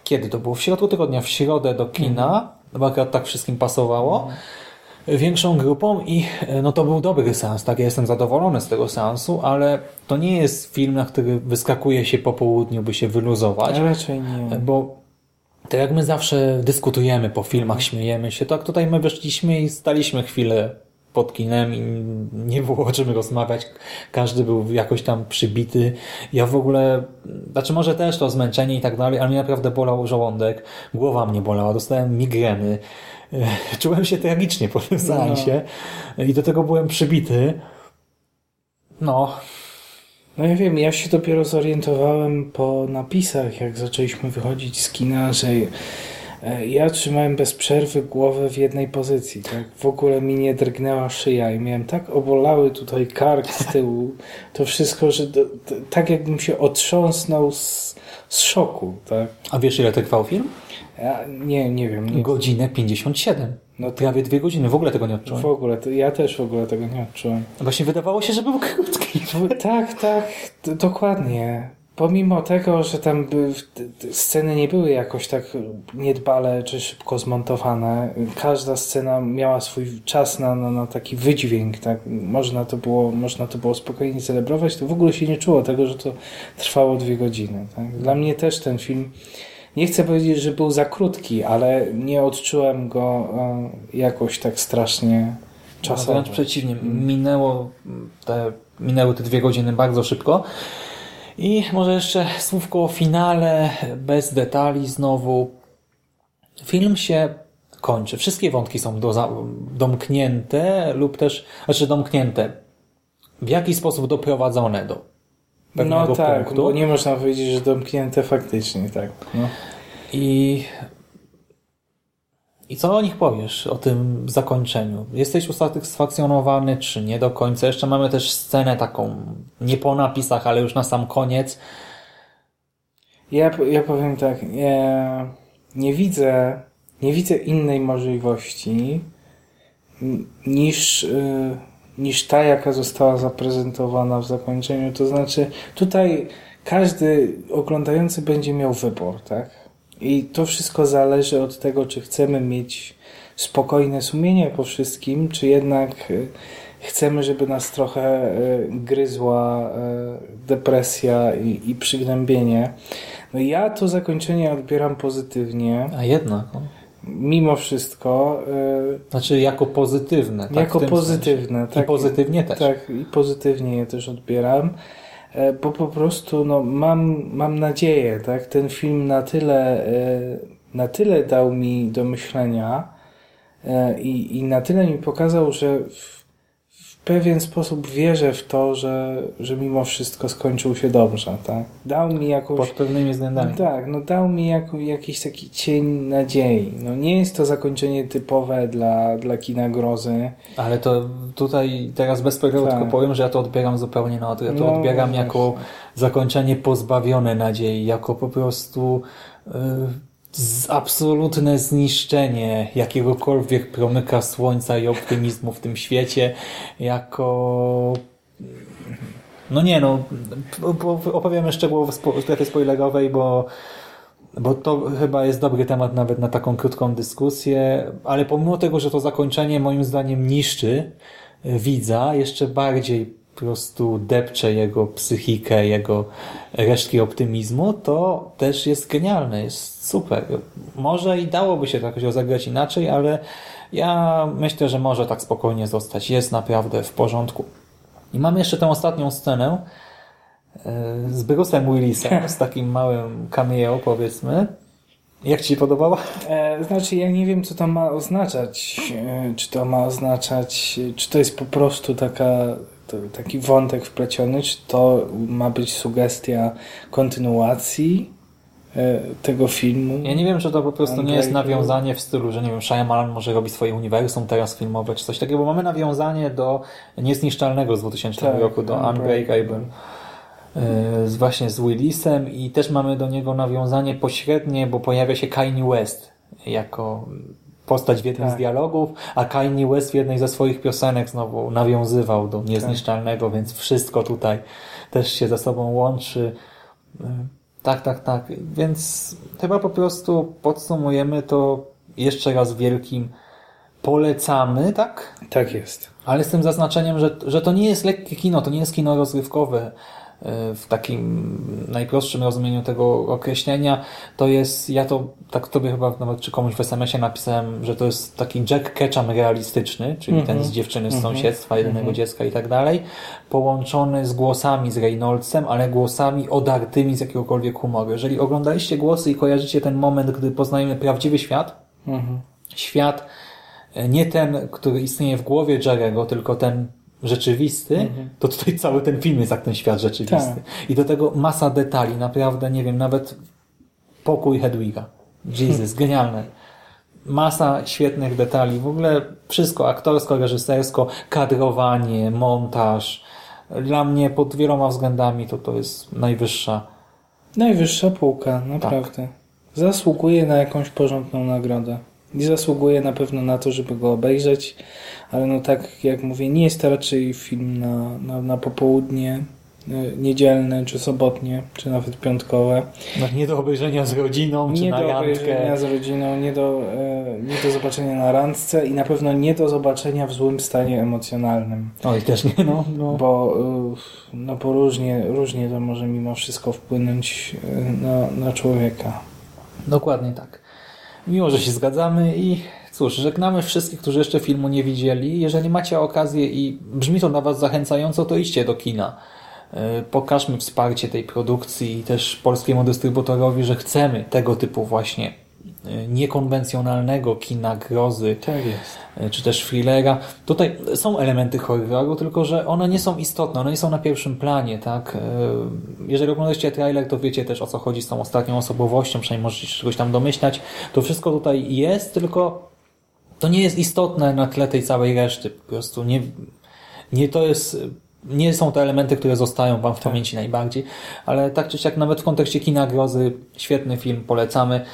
kiedy to było? W środku tygodnia, w środę do kina, bo akurat tak wszystkim pasowało. Większą grupą i e, no to był dobry seans, tak? Ja jestem zadowolony z tego seansu, ale to nie jest film, na który wyskakuje się po południu, by się wyluzować. Raczej nie. Bo tak jak my zawsze dyskutujemy po filmach, śmiejemy się, tak tutaj my wyszliśmy i staliśmy chwilę pod kinem i nie było o czym rozmawiać. Każdy był jakoś tam przybity. Ja w ogóle, znaczy może też to zmęczenie i tak dalej, ale mnie naprawdę bolał żołądek, głowa mnie bolała, dostałem migreny. <laughs> Czułem się tragicznie po tym seansie i do tego byłem przybity. No, No ja wiem, ja się dopiero zorientowałem po napisach, jak zaczęliśmy wychodzić z kina, że ja trzymałem bez przerwy głowę w jednej pozycji, tak? W ogóle mi nie drgnęła szyja i miałem tak obolały tutaj kark z tyłu, to wszystko, że do, to, tak jakbym się otrząsnął z, z szoku, tak? a wiesz ile trwał film? Ja, nie, nie wiem. Nie, Godzinę 57. No to- Prawie dwie godziny. W ogóle tego nie odczułem. w ogóle, to, ja też w ogóle tego nie odczułem. Właśnie wydawało się, że był krótki. Tak, tak, dokładnie. Pomimo tego, że tam sceny nie były jakoś tak niedbale czy szybko zmontowane, każda scena miała swój czas na, na, na taki wydźwięk, tak? Można to, było, można to było spokojnie celebrować, to w ogóle się nie czuło tego, że to trwało dwie godziny. Tak? Dla mnie też ten film, nie chcę powiedzieć, że był za krótki, ale nie odczułem go e, jakoś tak strasznie No, czasowo. wręcz przeciwnie. Minęło te, minęły te dwie godziny bardzo szybko. I może jeszcze słówko o finale, bez detali znowu. Film się kończy. Wszystkie wątki są do, domknięte lub też, znaczy domknięte. W jaki sposób doprowadzone do pewnego No tak, punktu. bo nie można powiedzieć, że domknięte faktycznie, tak. No. I, I co o nich powiesz, o tym zakończeniu? Jesteś usatysfakcjonowany, czy nie do końca? Jeszcze mamy też scenę taką, nie po napisach, ale już na sam koniec. Ja, ja powiem tak, nie, nie widzę nie widzę innej możliwości niż, y, niż ta, jaka została zaprezentowana w zakończeniu. To znaczy, tutaj każdy oglądający będzie miał wybór, tak? I to wszystko zależy od tego, czy chcemy mieć spokojne sumienie po wszystkim, czy jednak y, chcemy, żeby nas trochę y, gryzła y, depresja i, i przygnębienie. No ja to zakończenie odbieram pozytywnie. A jednak. No. Mimo wszystko. Znaczy jako pozytywne. Tak, jako pozytywne. sensie. Tak, I pozytywnie też. Tak, i pozytywnie je też odbieram. E, Bo po prostu no, mam, mam nadzieję, tak? Ten film na tyle, e, na tyle dał mi do myślenia e, i, i na tyle mi pokazał, że pewien sposób wierzę w to, że, że mimo wszystko skończył się dobrze, tak? Dał mi jakąś... Pod pewnymi względami. No tak, no dał mi jako, jakiś taki cień nadziei. No nie jest to zakończenie typowe dla, dla kina grozy. Ale to tutaj teraz bez spoilerów Tak. tylko powiem, że ja to odbieram zupełnie na odwrót. Ja to No, odbieram właśnie. jako zakończenie pozbawione nadziei, jako po prostu y, z absolutne zniszczenie jakiegokolwiek promyka słońca i optymizmu w tym świecie, jako no nie no, po- po- opowiemy szczegółowo w strefie spoilerowej, bo bo to chyba jest dobry temat nawet na taką krótką dyskusję, ale pomimo tego, że to zakończenie moim zdaniem niszczy e, widza, jeszcze bardziej po prostu depcze jego psychikę, jego resztki optymizmu, to też jest genialne, jest super. Może i dałoby się to jakoś rozegrać inaczej, ale ja myślę, że może tak spokojnie zostać. Jest naprawdę w porządku. I mamy jeszcze tę ostatnią scenę, e, z Bruce'em Willisem, <laughs> z takim małym cameo, powiedzmy. Jak Ci się podobała? E, znaczy, ja nie wiem, co to ma oznaczać. E, czy to ma oznaczać, czy to jest po prostu taka, taki wątek wpleciony, czy to ma być sugestia kontynuacji tego filmu. Ja nie wiem, czy to po prostu nie jest nawiązanie w stylu, że nie wiem, Shyamalan może robi swoje uniwersum teraz filmowe, czy coś takiego, bo mamy nawiązanie do Niezniszczalnego z 2000 Tak, roku, do Unbreakable. E, Z właśnie z Willisem i też mamy do niego nawiązanie pośrednie, bo pojawia się Kanye West jako postać w jednym Tak. z dialogów, a Kanye West w jednej ze swoich piosenek znowu nawiązywał do Niezniszczalnego, więc wszystko tutaj też się ze sobą łączy. Tak, tak, tak. Więc chyba po prostu podsumujemy to jeszcze raz wielkim polecamy, tak? Tak jest. Ale z tym zaznaczeniem, że, że to nie jest lekkie kino, to nie jest kino rozrywkowe w takim najprostszym rozumieniu tego określenia. To jest, ja to tak tobie chyba nawet czy komuś w SMS-ie napisałem, że to jest taki Jack Ketchum realistyczny, czyli Mhm. ten z dziewczyny z Mhm. sąsiedztwa, jedynego Mhm. dziecka i tak dalej, połączony z głosami z Reynoldsem, ale głosami odartymi z jakiegokolwiek humoru. Jeżeli oglądaliście głosy i kojarzycie ten moment, gdy poznajemy prawdziwy świat, Mhm. świat e, nie ten, który istnieje w głowie Jarego, tylko ten rzeczywisty, Mhm. to tutaj cały ten film jest jak ten świat rzeczywisty. Tak. I do tego masa detali, naprawdę, nie wiem, nawet pokój Hedwiga. Jesus, genialne. Masa świetnych detali, w ogóle wszystko, aktorsko, reżysersko, kadrowanie, montaż. Dla mnie pod wieloma względami to to jest najwyższa. Najwyższa półka, naprawdę. Tak. Zasługuje na jakąś porządną nagrodę. I zasługuje na pewno na to, żeby go obejrzeć, ale no tak jak mówię, nie jest to raczej film na, na, na popołudnie, e, niedzielne, czy sobotnie, czy nawet piątkowe. No, nie do obejrzenia z rodziną, czy nie na do randkę. obejrzenia z rodziną, nie do, e, nie do zobaczenia na randce i na pewno nie do zobaczenia w złym stanie emocjonalnym. Oj, też nie, no. no. Bo, y, no bo różnie, różnie to może mimo wszystko wpłynąć na, na człowieka. Dokładnie tak. Miło, że się zgadzamy i cóż, żegnamy wszystkich, którzy jeszcze filmu nie widzieli. Jeżeli macie okazję i brzmi to dla Was zachęcająco, to idźcie do kina. E, Pokażmy wsparcie tej produkcji i też polskiemu dystrybutorowi, że chcemy tego typu właśnie niekonwencjonalnego kina grozy, Tak e, czy też thrillera. Tutaj są elementy horroru, tylko że one nie są istotne, one nie są na pierwszym planie, tak? E, Jeżeli oglądacie trailer, to wiecie też o co chodzi z tą ostatnią osobowością, przynajmniej możecie czegoś tam domyślać. To wszystko tutaj jest, tylko to nie jest istotne na tle tej całej reszty. Po prostu nie, nie to jest, nie są to elementy, które zostają Wam w pamięci najbardziej, ale tak czy siak nawet w kontekście kina grozy świetny film, polecamy.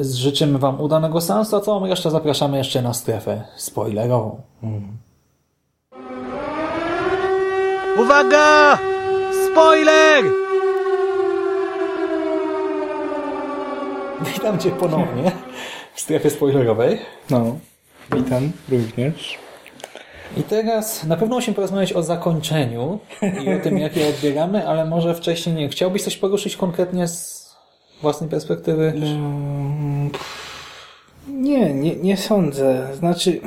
Życzymy Wam udanego seansu, a całą resztę zapraszamy jeszcze na strefę spoilerową. Uwaga! Spoiler! <laughs> Witam Cię ponownie w strefie spoilerowej. No, witam również. I teraz na pewno musimy porozmawiać o zakończeniu i o tym, jak je odbieramy, ale może wcześniej nie. Chciałbyś coś poruszyć konkretnie z własnej perspektywy? Mm, Nie, nie, nie sądzę. Znaczy,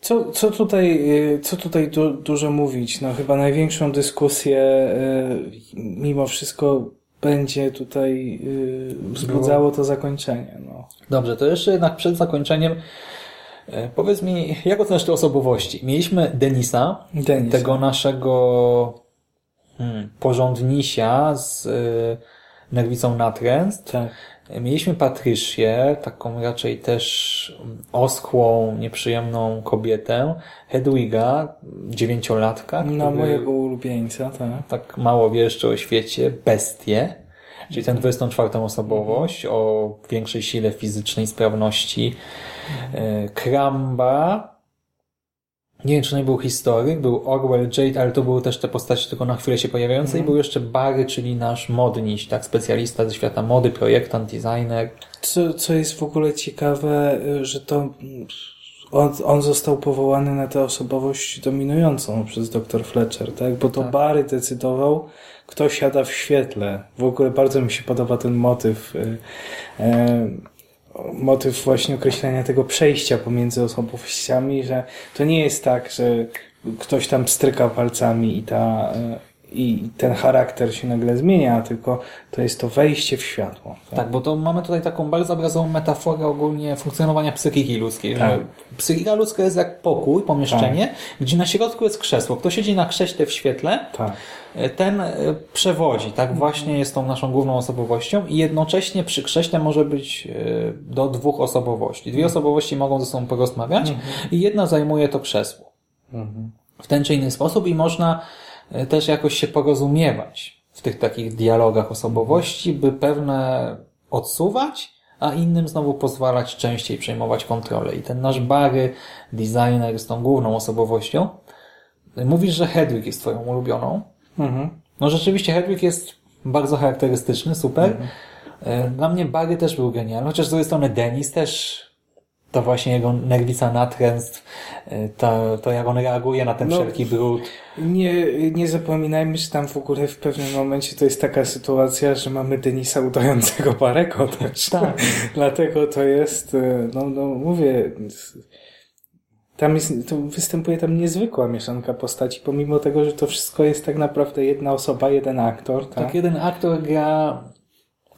co, co tutaj, y, co tutaj du, dużo mówić? No chyba największą dyskusję y, mimo wszystko będzie tutaj y, wzbudzało to zakończenie. No. Dobrze, to jeszcze jednak przed zakończeniem powiedz mi, jak oceniasz te osobowości? Mieliśmy Denisa, Denisa. tego naszego hmm, porządnisia z y, nerwicą natręst. Tak. Mieliśmy Patrycję, taką raczej też oschłą, nieprzyjemną kobietę. Hedwiga, dziewięciolatka, Na który mojego ulubieńca, tak. tak mało wie jeszcze o świecie, bestię, czyli tę 24 osobowość o większej sile fizycznej, sprawności. E, Kramba, nie wiem, czy nie był historyk, był Orwell, Jade, ale to były też te postacie tylko na chwilę się pojawiające i był jeszcze Barry, czyli nasz modniś, tak, specjalista ze świata mody, projektant, designer. Co, co jest w ogóle ciekawe, że to on, on został powołany na tę osobowość dominującą przez dr Fletcher, tak? Bo to Barry decydował, kto siada w świetle. W ogóle bardzo mi się podoba ten motyw, y, e, motyw właśnie określenia tego przejścia pomiędzy osobowościami, że to nie jest tak, że ktoś tam stryka palcami i ta, y, i ten charakter się nagle zmienia, tylko to jest to wejście w światło. Tak, bo to mamy tutaj taką bardzo obrazową metaforę ogólnie funkcjonowania psychiki ludzkiej, Tak. psychika ludzka jest jak pokój, pomieszczenie, gdzie na środku jest krzesło. Kto siedzi na krześle w świetle, Tak. ten e, przewodzi, tak właśnie jest tą naszą główną osobowością i jednocześnie przy krześle może być e, do dwóch osobowości. Dwie osobowości mogą ze sobą porozmawiać i jedna zajmuje to krzesło w ten czy inny sposób i można też jakoś się porozumiewać w tych takich dialogach osobowości, by pewne odsuwać, a innym znowu pozwalać częściej przejmować kontrolę. I ten nasz Barry, designer z tą główną osobowością, mówisz, że Hedwig jest twoją ulubioną. Mhm. No rzeczywiście Hedwig jest Bardzo charakterystyczny, super. Mhm. E, Dla mnie Barry też był genialny, chociaż z drugiej strony Denis też to właśnie jego nerwica natręstw, e, to, to jak on reaguje na ten No, wszelki brud. Nie, nie zapominajmy, że tam w ogóle w pewnym momencie to jest taka sytuacja, że mamy Denisa udającego Barego też. Tak. <laughs> Dlatego to jest, e, no, no mówię, tam jest, występuje tam niezwykła mieszanka postaci, pomimo tego, że to wszystko jest tak naprawdę jedna osoba, jeden aktor. Tak, Tak, jeden aktor gra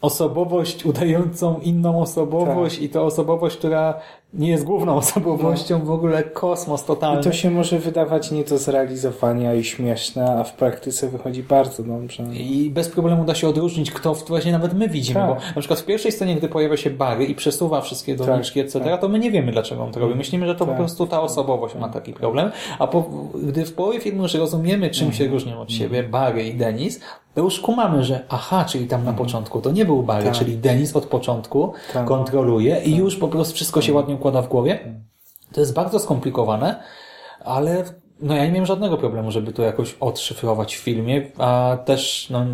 osobowość udającą inną osobowość Tak. i to osobowość, która nie jest główną osobowością, w ogóle kosmos totalny. I to się może wydawać nie do zrealizowania i śmieszne, a w praktyce wychodzi bardzo dobrze. I bez problemu da się odróżnić, kto w- właśnie nawet my widzimy, Tak. bo na przykład w pierwszej scenie, gdy pojawia się Barry i przesuwa wszystkie doniczki, etc., tak. to my nie wiemy, dlaczego on to robi. Myślimy, że to po Tak. prostu ta osobowość ma taki problem, a po, gdy w połowie filmu już rozumiemy, czym Mhm. się różnią od siebie Barry i Denis, to już kumamy, że aha, czyli tam na początku to nie był Barry, Tak. czyli Denis od początku Tak. kontroluje i już po prostu wszystko się ładnie układa w głowie. To jest bardzo skomplikowane, ale no ja nie miałem żadnego problemu, żeby to jakoś odszyfrować w filmie, a też no,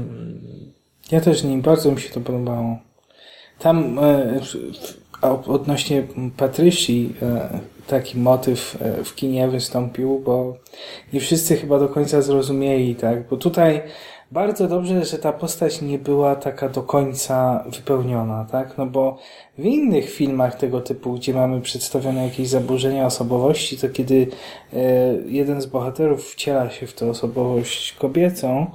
Ja też nie, bardzo mi się to podobało. Tam e, odnośnie Patrycji e, taki motyw e, w kinie wystąpił, bo nie wszyscy chyba do końca zrozumieli, tak? Bo tutaj bardzo dobrze, że ta postać nie była taka do końca wypełniona, tak? No bo w innych filmach tego typu, gdzie mamy przedstawione jakieś zaburzenia osobowości, to kiedy e, jeden z bohaterów wciela się w tę osobowość kobiecą,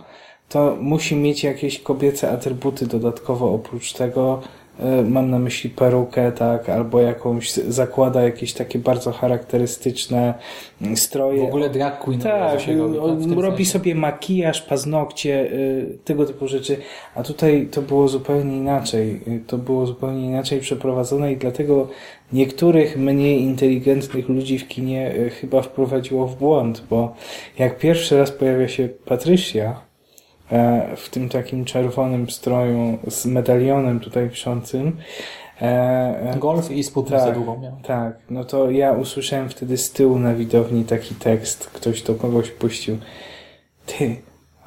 to musi mieć jakieś kobiece atrybuty dodatkowo oprócz tego. E, Mam na myśli perukę, tak, albo jakąś, zakłada jakieś takie bardzo charakterystyczne mm, stroje. w ogóle drag queen Tak, robi. on tak, robi sobie makijaż, paznokcie, y, tego typu rzeczy, a tutaj to było zupełnie inaczej. Y, To było zupełnie inaczej przeprowadzone i dlatego niektórych mniej inteligentnych ludzi w kinie chyba wprowadziło w błąd, bo jak pierwszy raz pojawia się Patrycja e, w tym takim czerwonym stroju z medalionem tutaj wiszącym, e, e, Golf i spódnicę długą miał. tak, no to ja usłyszałem wtedy z tyłu na widowni taki tekst, ktoś do kogoś puścił. Ty,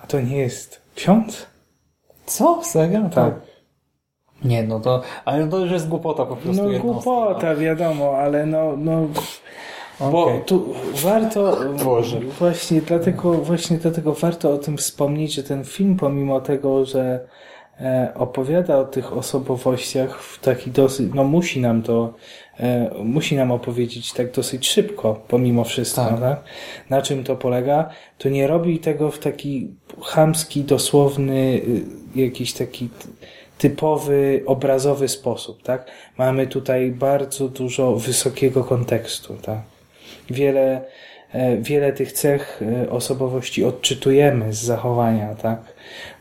a to nie jest ksiądz? Co? Serio? Tak. Nie, no to, ale to już jest głupota po prostu. No głupota, wiadomo, ale no, no bo Okej. tu warto, Boże. właśnie dlatego, właśnie dlatego warto o tym wspomnieć, że ten film pomimo tego, że e, opowiada o tych osobowościach w taki dosyć, no musi nam to, e, musi nam opowiedzieć tak dosyć szybko, pomimo wszystko, Tak. tak. Na czym to polega? To nie robi tego w taki chamski, dosłowny, y, jakiś taki typowy, obrazowy sposób, tak? Mamy tutaj bardzo dużo wysokiego kontekstu, tak? Wiele, e, wiele tych cech e, osobowości odczytujemy z zachowania, tak?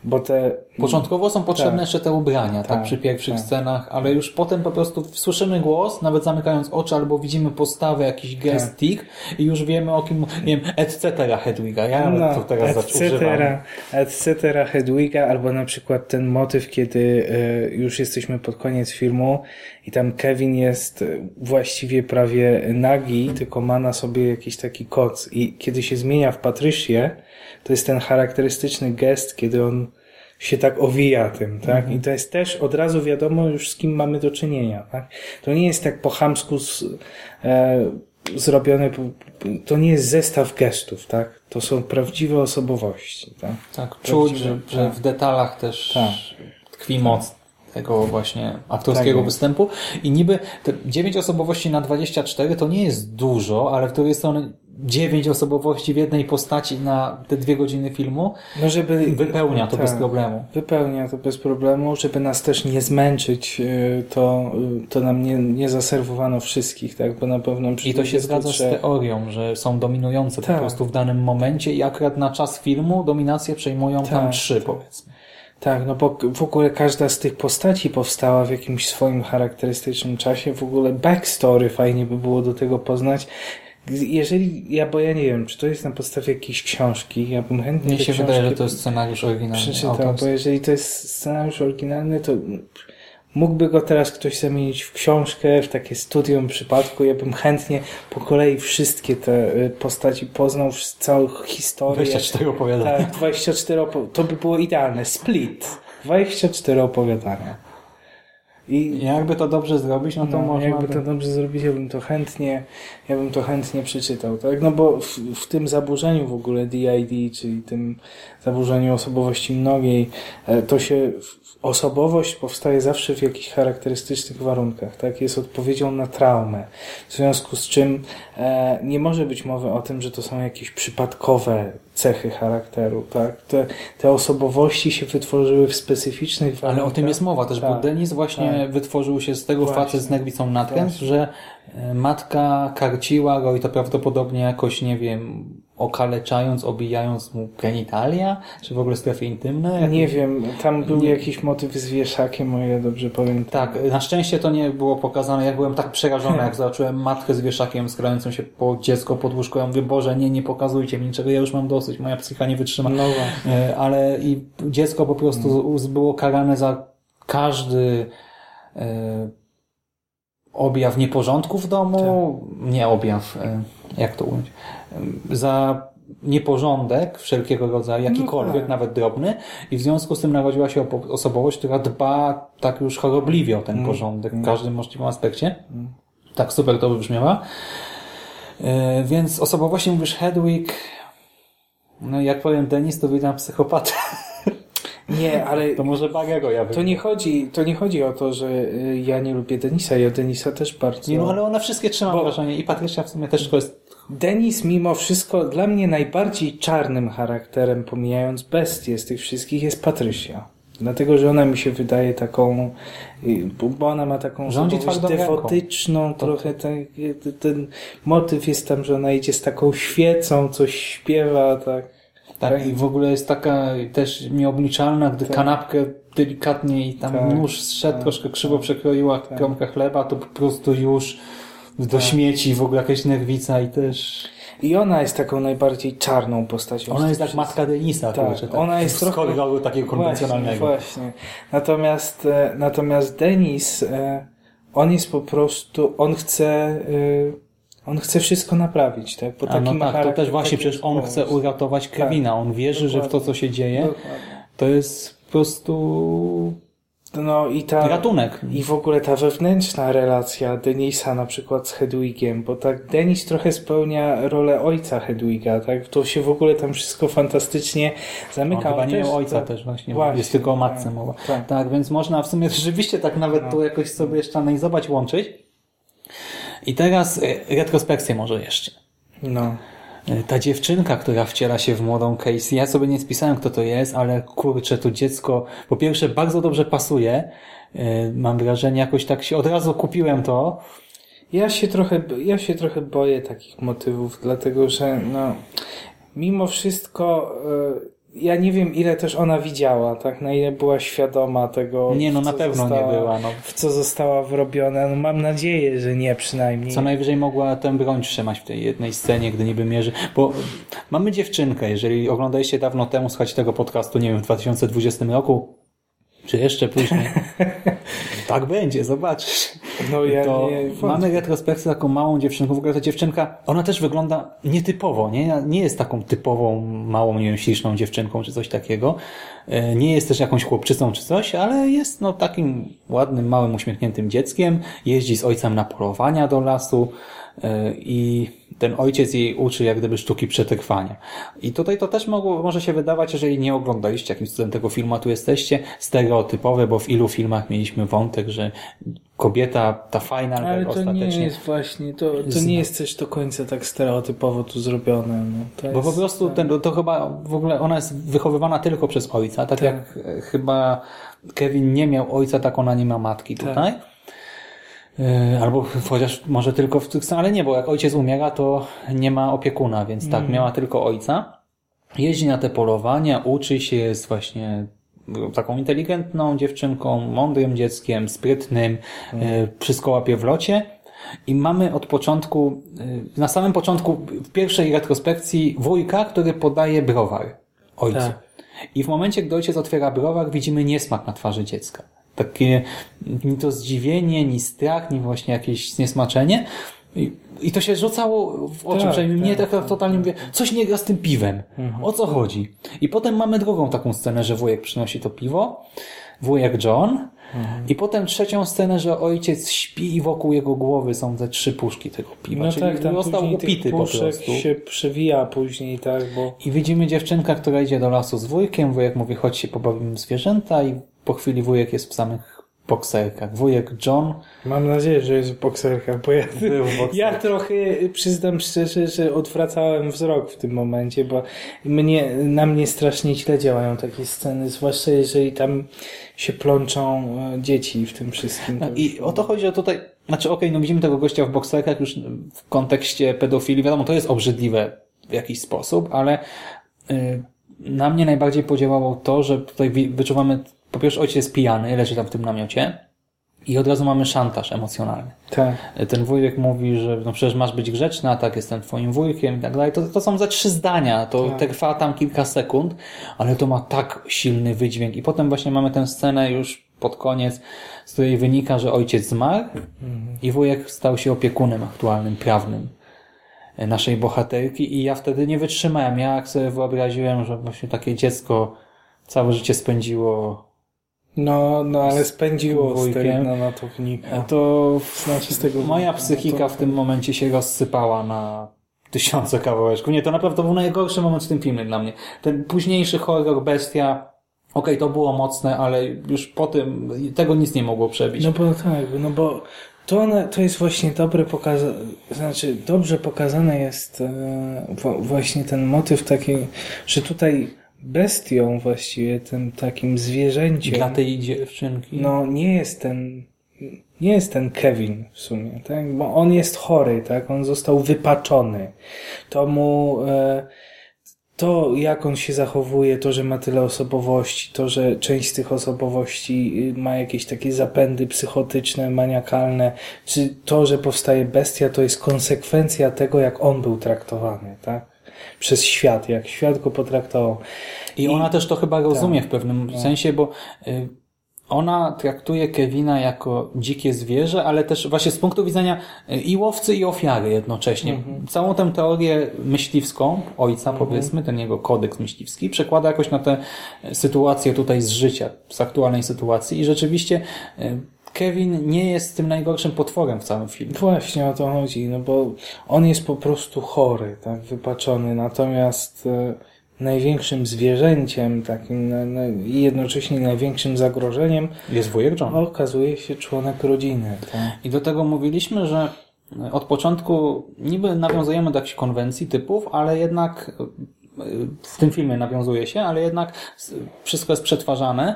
Bo te... Początkowo są potrzebne Tak. jeszcze te ubrania, tak, Tak, przy pierwszych tak. scenach, ale już potem po prostu słyszymy głos, nawet zamykając oczy, albo widzimy postawę, jakiś gest, Tak. i już wiemy o kim, nie wiem, etc. Hedwiga. Ja No, to teraz etc., etc. Hedwiga, albo na przykład ten motyw, kiedy e, już jesteśmy pod koniec filmu i tam Kevin jest e, właściwie prawie nagi, tylko ma na sobie jakiś taki koc i kiedy się zmienia w Patrycję, to jest ten charakterystyczny gest, kiedy on się tak owija tym, tak? Mhm. I to jest też od razu wiadomo już z kim mamy do czynienia, tak? To nie jest tak po chamsku z, e, zrobione, to nie jest zestaw gestów, tak? To są prawdziwe osobowości, tak? Tak, czuć, że, Prawdziwe, że tak. w detalach też Tak. tkwi moc tego właśnie aktorskiego Tak występu i niby te 9 osobowości na 24 to nie jest dużo, ale z drugiej strony 9 osobowości w jednej postaci na te dwie godziny filmu No żeby... wypełnia to tak. bez problemu. Wypełnia to bez problemu, żeby nas też nie zmęczyć, y, to, y, to nam nie, nie zaserwowano wszystkich, tak? Bo na pewno przy I to się zgadza z 23 teorią, że są dominujące Tak. po prostu w danym momencie i akurat na czas filmu dominację przejmują tam Tak, trzy powiedzmy. Tak, no bo w ogóle każda z tych postaci powstała w jakimś swoim charakterystycznym czasie. W ogóle backstory fajnie by było do tego poznać. Jeżeli, ja, bo ja nie wiem, czy to jest na podstawie jakiejś książki, ja bym chętnie Mnie się wydaje, że to jest scenariusz oryginalny. przeczytał, bo jeżeli to jest scenariusz oryginalny, to mógłby go teraz ktoś zamienić w książkę, w takie studium przypadku. Ja bym chętnie po kolei wszystkie te y, postaci poznał, całą historię. 24 opowiadania. Tak, 24 opo- To by było idealne. Split. 24 opowiadania. I jakby to dobrze zrobić, no to no, można... Jakby to dobrze zrobić, ja bym to chętnie, ja bym to chętnie przeczytał, tak? No bo w, w tym zaburzeniu w ogóle DID, czyli tym zaburzeniu osobowości mnogiej, e, to się osobowość powstaje zawsze w jakichś charakterystycznych warunkach, tak? Jest odpowiedzią na traumę. W związku z czym e, nie może być mowy o tym, że to są jakieś przypadkowe cechy charakteru, tak? Te, te osobowości się wytworzyły w specyficznych warunkach. Ale o tym jest mowa też, tak, bo Denis właśnie tak. wytworzył się z tego Właśnie. facet z nerwicą natręt, że e, matka karciła go i to prawdopodobnie jakoś, nie wiem, okaleczając, obijając mu genitalia, czy w ogóle strefy intymne. Nie wiem, tam był Nie. jakiś motyw z wieszakiem, o ile dobrze pamiętam. Tak, na szczęście to nie było pokazane. Ja byłem tak przerażony, <laughs> jak zobaczyłem matkę z wieszakiem skrającą się po dziecko pod łóżko. Ja mówię, Boże, nie, nie pokazujcie mi niczego, ja już mam dosyć, moja psycha nie wytrzyma. No. E, Ale i dziecko po prostu było karane za każdy e, objaw nieporządku w domu, nie objaw, e, jak to ująć, za nieporządek wszelkiego rodzaju, jakikolwiek, tak. nawet drobny i w związku z tym narodziła się osobowość, która dba tak już chorobliwie o ten porządek w każdym możliwym aspekcie. Tak super to wybrzmiała. E, Więc osobowości mówisz Hedwig, no jak powiem Denis, to wyjdę na psychopatę. <laughs> Nie, ale To może Bagego ja to nie chodzi, to nie chodzi o to, że y, ja nie lubię Denisa, ja Denisa też bardzo... Nie no, ale ona wszystkie trzyma Bo- wrażenie i Patrycja w sumie też to jest Denis mimo wszystko dla mnie najbardziej czarnym charakterem, pomijając bestię z tych wszystkich, jest Patrycja. Dlatego, że ona mi się wydaje taką, y, bo- ona ma taką Rządzi twardą ręką. dewotyczną, trochę ten, ten motyw jest tam, że ona idzie z taką świecą, coś śpiewa, tak. tak i w ogóle jest taka też nieobliczalna, gdy kanapkę delikatnie i tam Tak. nóż zszedł, troszkę krzywo przekroiła kromkę chleba, to po prostu już do śmieci w ogóle jakaś nerwica i też I ona jest taką najbardziej czarną postacią. ona jest jak matka Denisa, Tak, kurczę, tak, ona jest z trochę- koloru takiego konwencjonalnego. Właśnie, właśnie. Natomiast, e, natomiast Denis, e, on jest po prostu, on chce, e, on chce wszystko naprawić, tak? Bo A taki no tak, to też właśnie przecież on chce uratować Kevina, on wierzy, że w to co się dzieje Dokładnie. to jest po prostu No i ta, ratunek. i w ogóle ta wewnętrzna relacja Denisa na przykład z Hedwigiem, bo tak Denis trochę spełnia rolę ojca Hedwiga, tak? To się w ogóle tam wszystko fantastycznie zamyka. On chyba nie miał ojca tak, też właśnie, właśnie, jest tylko o matce tak, mowa. tak. Tak. więc można w sumie rzeczywiście tak nawet to jakoś sobie jeszcze analizować, łączyć. I teraz e, retrospekcję może jeszcze. No. E, Ta dziewczynka, która wciela się w młodą Casey, ja sobie nie spisałem kto to jest, ale kurczę, to dziecko po pierwsze bardzo dobrze pasuje. E, Mam wrażenie, jakoś tak się od razu kupiłem to. Ja się trochę, ja się trochę boję takich motywów, dlatego że no, mimo wszystko e, ja nie wiem ile też ona widziała, tak? Na ile była świadoma tego. Nie, no na pewno nie została- była, no. W co została wrobiona. No mam nadzieję, że nie przynajmniej. Co najwyżej mogła tę broń trzymać w tej jednej scenie, gdy niby mierzy. Bo mamy dziewczynkę, jeżeli oglądaliście dawno temu, słuchajcie tego podcastu, nie wiem, w 2020 roku, czy jeszcze później. <laughs> tak będzie, zobaczysz. No ja to nie mamy retrospekcję taką małą dziewczynką. W ogóle ta dziewczynka, ona też wygląda nietypowo, nie? Nie jest taką typową, małą, nie wiem, śliczną dziewczynką, czy coś takiego. E, Nie jest też jakąś chłopczycą, czy coś, ale jest no takim ładnym, małym, uśmiechniętym dzieckiem. Jeździ z ojcem na polowania do lasu e, i ten ojciec jej uczy jak gdyby sztuki przetrwania. I tutaj to też mogło, może się wydawać, jeżeli nie oglądaliście jakimś cudem tego filmu, a tu jesteście, stereotypowe, bo w ilu filmach mieliśmy wątek, że kobieta, ta fajna, ale, tak to nie ostatecznie... jest właśnie, to, to nie jest też do końca tak stereotypowo tu zrobione. No. Bo po prostu ten, to chyba w ogóle ona jest wychowywana tylko przez ojca, tak, jak e, chyba Kevin nie miał ojca, tak ona nie ma matki tutaj. E, Albo chociaż może tylko w tych, ale nie, bo jak ojciec umiera, to nie ma opiekuna, więc tak, Mm. miała tylko ojca. Jeździ na te polowania, uczy się, jest właśnie taką inteligentną dziewczynką, mądrym dzieckiem, sprytnym, e, wszystko łapie w locie. I mamy od początku, e, na samym początku, w pierwszej retrospekcji wujka, który podaje browar ojcu. Tak. I w momencie, gdy ojciec otwiera browar, widzimy niesmak na twarzy dziecka. Takie ni to zdziwienie, ni strach, ni właśnie jakieś zniesmaczenie. I, I to się rzucało w oczy, Tak, przynajmniej mnie tak, tak, totalnie mówię, coś nie gra z tym piwem. O co chodzi? I potem mamy drugą taką scenę, że wujek przynosi to piwo, wujek John, i potem trzecią scenę, że ojciec śpi i wokół jego głowy są te trzy puszki tego piwa. No czyli tak, tam został upity po prostu. się przewija później, tak, bo I widzimy dziewczynkę, która idzie do lasu z wujkiem. Wujek mówi, chodź się pobawimy zwierzęta i po chwili wujek jest w samych bokserkach. Wujek John mam nadzieję, że jest w bokserkach, bo ja, bokserkach. ja trochę przyznam szczerze, że odwracałem wzrok w tym momencie, bo mnie, na mnie strasznie źle działają takie sceny, zwłaszcza jeżeli tam się plączą e, dzieci w tym wszystkim. No I o to chodzi, że tutaj, znaczy okej, no widzimy tego gościa w bokserkach już w kontekście pedofilii, wiadomo, to jest obrzydliwe w jakiś sposób, ale y, na mnie najbardziej podziałało to, że tutaj wyczuwamy, po pierwsze ojciec jest pijany, leży tam w tym namiocie i od razu mamy szantaż emocjonalny. Tak. Ten wujek mówi, że no przecież masz być grzeczny, a tak jestem twoim wujkiem i tak dalej. To, to są za trzy zdania, to Tak. trwa tam kilka sekund, ale to ma tak silny wydźwięk. I potem właśnie mamy tę scenę już pod koniec, z której wynika, że ojciec zmarł i wujek stał się opiekunem aktualnym, prawnym e, naszej bohaterki i ja wtedy nie wytrzymałem. Ja jak sobie wyobraziłem, że właśnie takie dziecko całe życie spędziło No, no ale spędziło wujkiem. tego, no, no to wynika. to Znaczy z tego moja psychika w tym momencie się rozsypała na tysiące kawałeczków. Nie, to naprawdę był najgorszy moment w tym filmie dla mnie. Ten późniejszy horror, bestia, okej, to było mocne, ale już po tym tego nic nie mogło przebić. No bo tak, no bo to, one, to jest właśnie dobre pokazane, znaczy dobrze pokazane jest e, właśnie ten motyw taki, że tutaj bestią właściwie, tym takim zwierzęciem, Dla tej dziewczynki. no nie jest ten, nie jest ten Kevin w sumie, tak? Bo on jest chory, tak? On został wypaczony. To mu, e, to jak on się zachowuje, to, że ma tyle osobowości, to, że część z tych osobowości y, ma jakieś takie zapędy psychotyczne, maniakalne, czy to, że powstaje bestia, to jest konsekwencja tego, jak on był traktowany, tak? Przez świat, jak świat go potraktował. I ona też to chyba rozumie Tak. w pewnym sensie, bo y, ona traktuje Kevina jako dzikie zwierzę, ale też właśnie z punktu widzenia y, i łowcy, i ofiary jednocześnie. Mhm. Całą tę teorię myśliwską ojca, powiedzmy, ten jego kodeks myśliwski, przekłada jakoś na tę y, sytuację tutaj z życia, z aktualnej sytuacji i rzeczywiście Kevin nie jest tym najgorszym potworem w całym filmie. Właśnie o to chodzi, no bo on jest po prostu chory, tak, wypaczony, natomiast e, największym zwierzęciem takim na, na, i jednocześnie największym zagrożeniem Jest wujek John. okazuje się członek rodziny. Tak. I do tego mówiliśmy, że od początku niby nawiązujemy do jakichś konwencji typów, ale jednak y, w tym filmie nawiązuje się, ale jednak wszystko jest przetwarzane.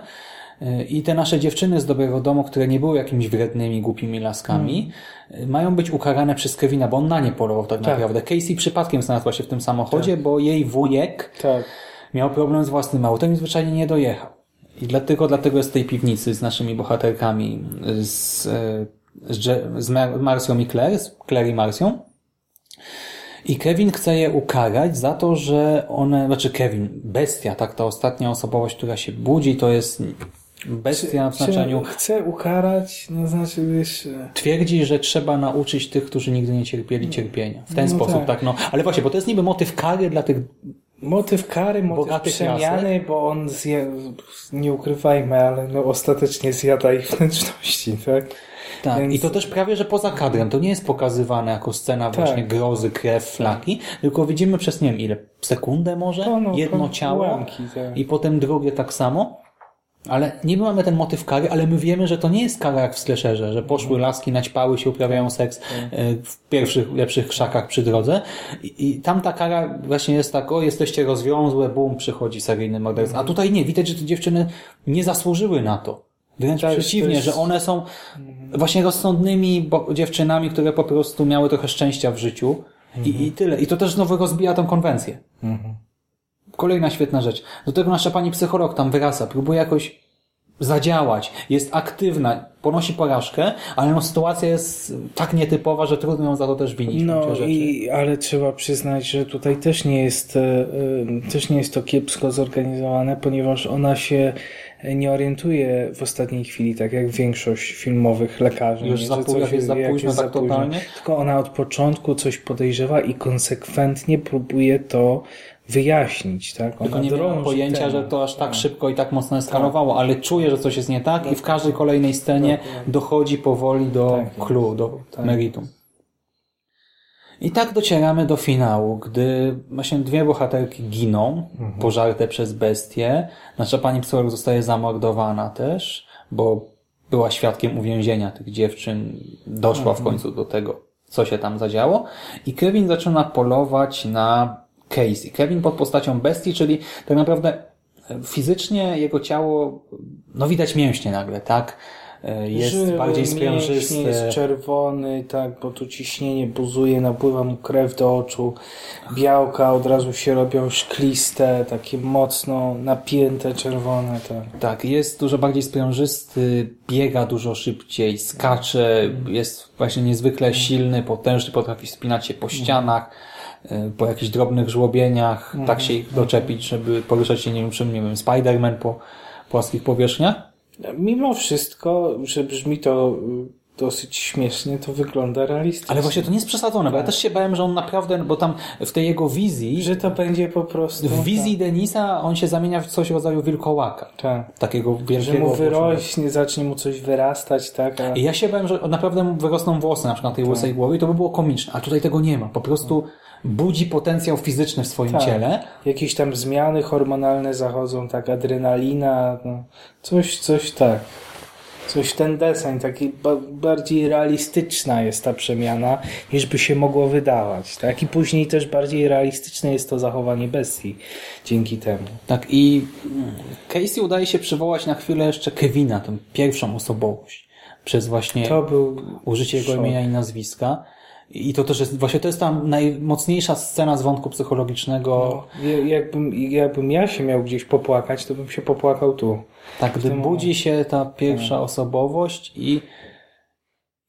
I te nasze dziewczyny z dobrego domu, które nie były jakimiś wrednymi, głupimi laskami, y, mają być ukarane przez Kevina, bo on na nie polował tak, Tak. naprawdę. Casey przypadkiem znalazła się w tym samochodzie, bo jej wujek Tak. miał problem z własnym autem i zwyczajnie nie dojechał. I dlatego, dlatego jest w tej piwnicy z naszymi bohaterkami, z, e, z, z Mar- Marcją i Claire, z Claire i Marcją. I Kevin chce je ukarać za to, że one, znaczy Kevin, bestia, tak, ta ostatnia osobowość, która się budzi, to jest bestia w znaczeniu, Chce ukarać, no znaczy wiesz... e, twierdzi, że trzeba nauczyć tych, którzy nigdy nie cierpieli cierpienia. W ten No sposób, tak. tak. no. Ale właśnie, bo to jest niby motyw kary dla tych Motyw kary, motyw przemiany, bo on zje, nie ukrywajmy, ale no ostatecznie zjada ich wnętrzności, tak? Tak, Więc- i to też prawie, że poza kadrem. To nie jest pokazywane jako scena Tak. właśnie grozy, krew, flaki, tylko widzimy przez, nie wiem ile, sekundę może, To no, jedno ciało tak. i potem drugie tak samo. Ale nie mamy ten motyw kary, ale my wiemy, że to nie jest kara jak w slasherze, że poszły Mhm. laski, naćpały się, uprawiają seks e, w pierwszych, lepszych krzakach przy drodze. I, I tam ta kara właśnie jest tak, o jesteście rozwiązłe, bum, przychodzi seryjny morderca. Mhm. A tutaj nie, widać, że te dziewczyny nie zasłużyły na to. Wręcz Tak, przeciwnie, jest- że one są właśnie rozsądnymi dziewczynami, które po prostu miały trochę szczęścia w życiu I, i tyle. I to też znowu rozbija tą konwencję. Kolejna świetna rzecz. Do tego nasza pani psycholog tam wyrasa, próbuje jakoś zadziałać. Jest aktywna, ponosi porażkę, ale no, sytuacja jest tak nietypowa, że trudno ją za to też winić. No, i, ale trzeba przyznać, że tutaj też nie jest, e, e, też nie jest to kiepsko zorganizowane, ponieważ ona się nie orientuje w ostatniej chwili, tak jak większość filmowych lekarzy. Już nie? za późno, jest za późno, tak totalnie? Tylko ona od początku coś podejrzewa i konsekwentnie próbuje to wyjaśnić. Tak? Ona Tylko nie miałem pojęcia, temat. że to aż tak szybko i tak mocno eskalowało, ale czuję, że coś jest nie tak i w każdej kolejnej scenie dochodzi powoli do clue, do meritum. I tak docieramy do finału, gdy właśnie dwie bohaterki giną, pożarte przez bestie. Nasza pani psycholog zostaje zamordowana też, bo była świadkiem uwięzienia tych dziewczyn, doszła w końcu do tego, co się tam zadziało. I Kevin zaczyna polować na Casey. Kevin pod postacią bestii, czyli tak naprawdę fizycznie jego ciało, no widać mięśnie nagle, tak? Jest Żyły, bardziej mięśnie, sprężyste. jest czerwony, tak, bo tu ciśnienie buzuje, napływa mu krew do oczu, białka od razu się robią szkliste, takie mocno napięte, czerwone, tak. Tak, jest dużo bardziej sprężysty, biega dużo szybciej, skacze, jest właśnie niezwykle silny, potężny, potrafi wspinać się po ścianach, y, po jakichś drobnych żłobieniach, tak się ich doczepić, żeby poruszać się nie wiem czym, nie wiem, Spider-Man po płaskich powierzchniach. Mimo wszystko, że brzmi to y, dosyć śmiesznie, to wygląda realistycznie. Ale właśnie to nie jest przesadzone, bo ja też się bałem, że on naprawdę, bo tam w tej jego wizji, Że to będzie po prostu... w wizji Denisa on się zamienia w coś w rodzaju wilkołaka. Tak. Takiego Że wielkiego. mu wyrośnie, zacznie mu coś wyrastać, tak? A... I ja się bałem, że naprawdę mu wyrosną włosy na przykład na tej Tak. łysej głowie i to by było komiczne, a tutaj tego nie ma. Po prostu budzi potencjał fizyczny w swoim Tak. ciele. Jakieś tam zmiany hormonalne zachodzą, tak, adrenalina, no, coś, coś tak. Coś ten deseń, taki ba bardziej realistyczna jest ta przemiana, niż by się mogło wydawać. Tak? I później też bardziej realistyczne jest to zachowanie bestii dzięki temu. Tak i Casey udaje się przywołać na chwilę jeszcze Kevina, tę pierwszą osobowość, przez właśnie To był użycie jego szok. imienia i nazwiska. I to też jest, właśnie to jest ta najmocniejsza scena z wątku psychologicznego. No, ja- jakbym, jakbym ja się miał gdzieś popłakać, to bym się popłakał tu. Tak, gdy budzi się ta pierwsza osobowość i,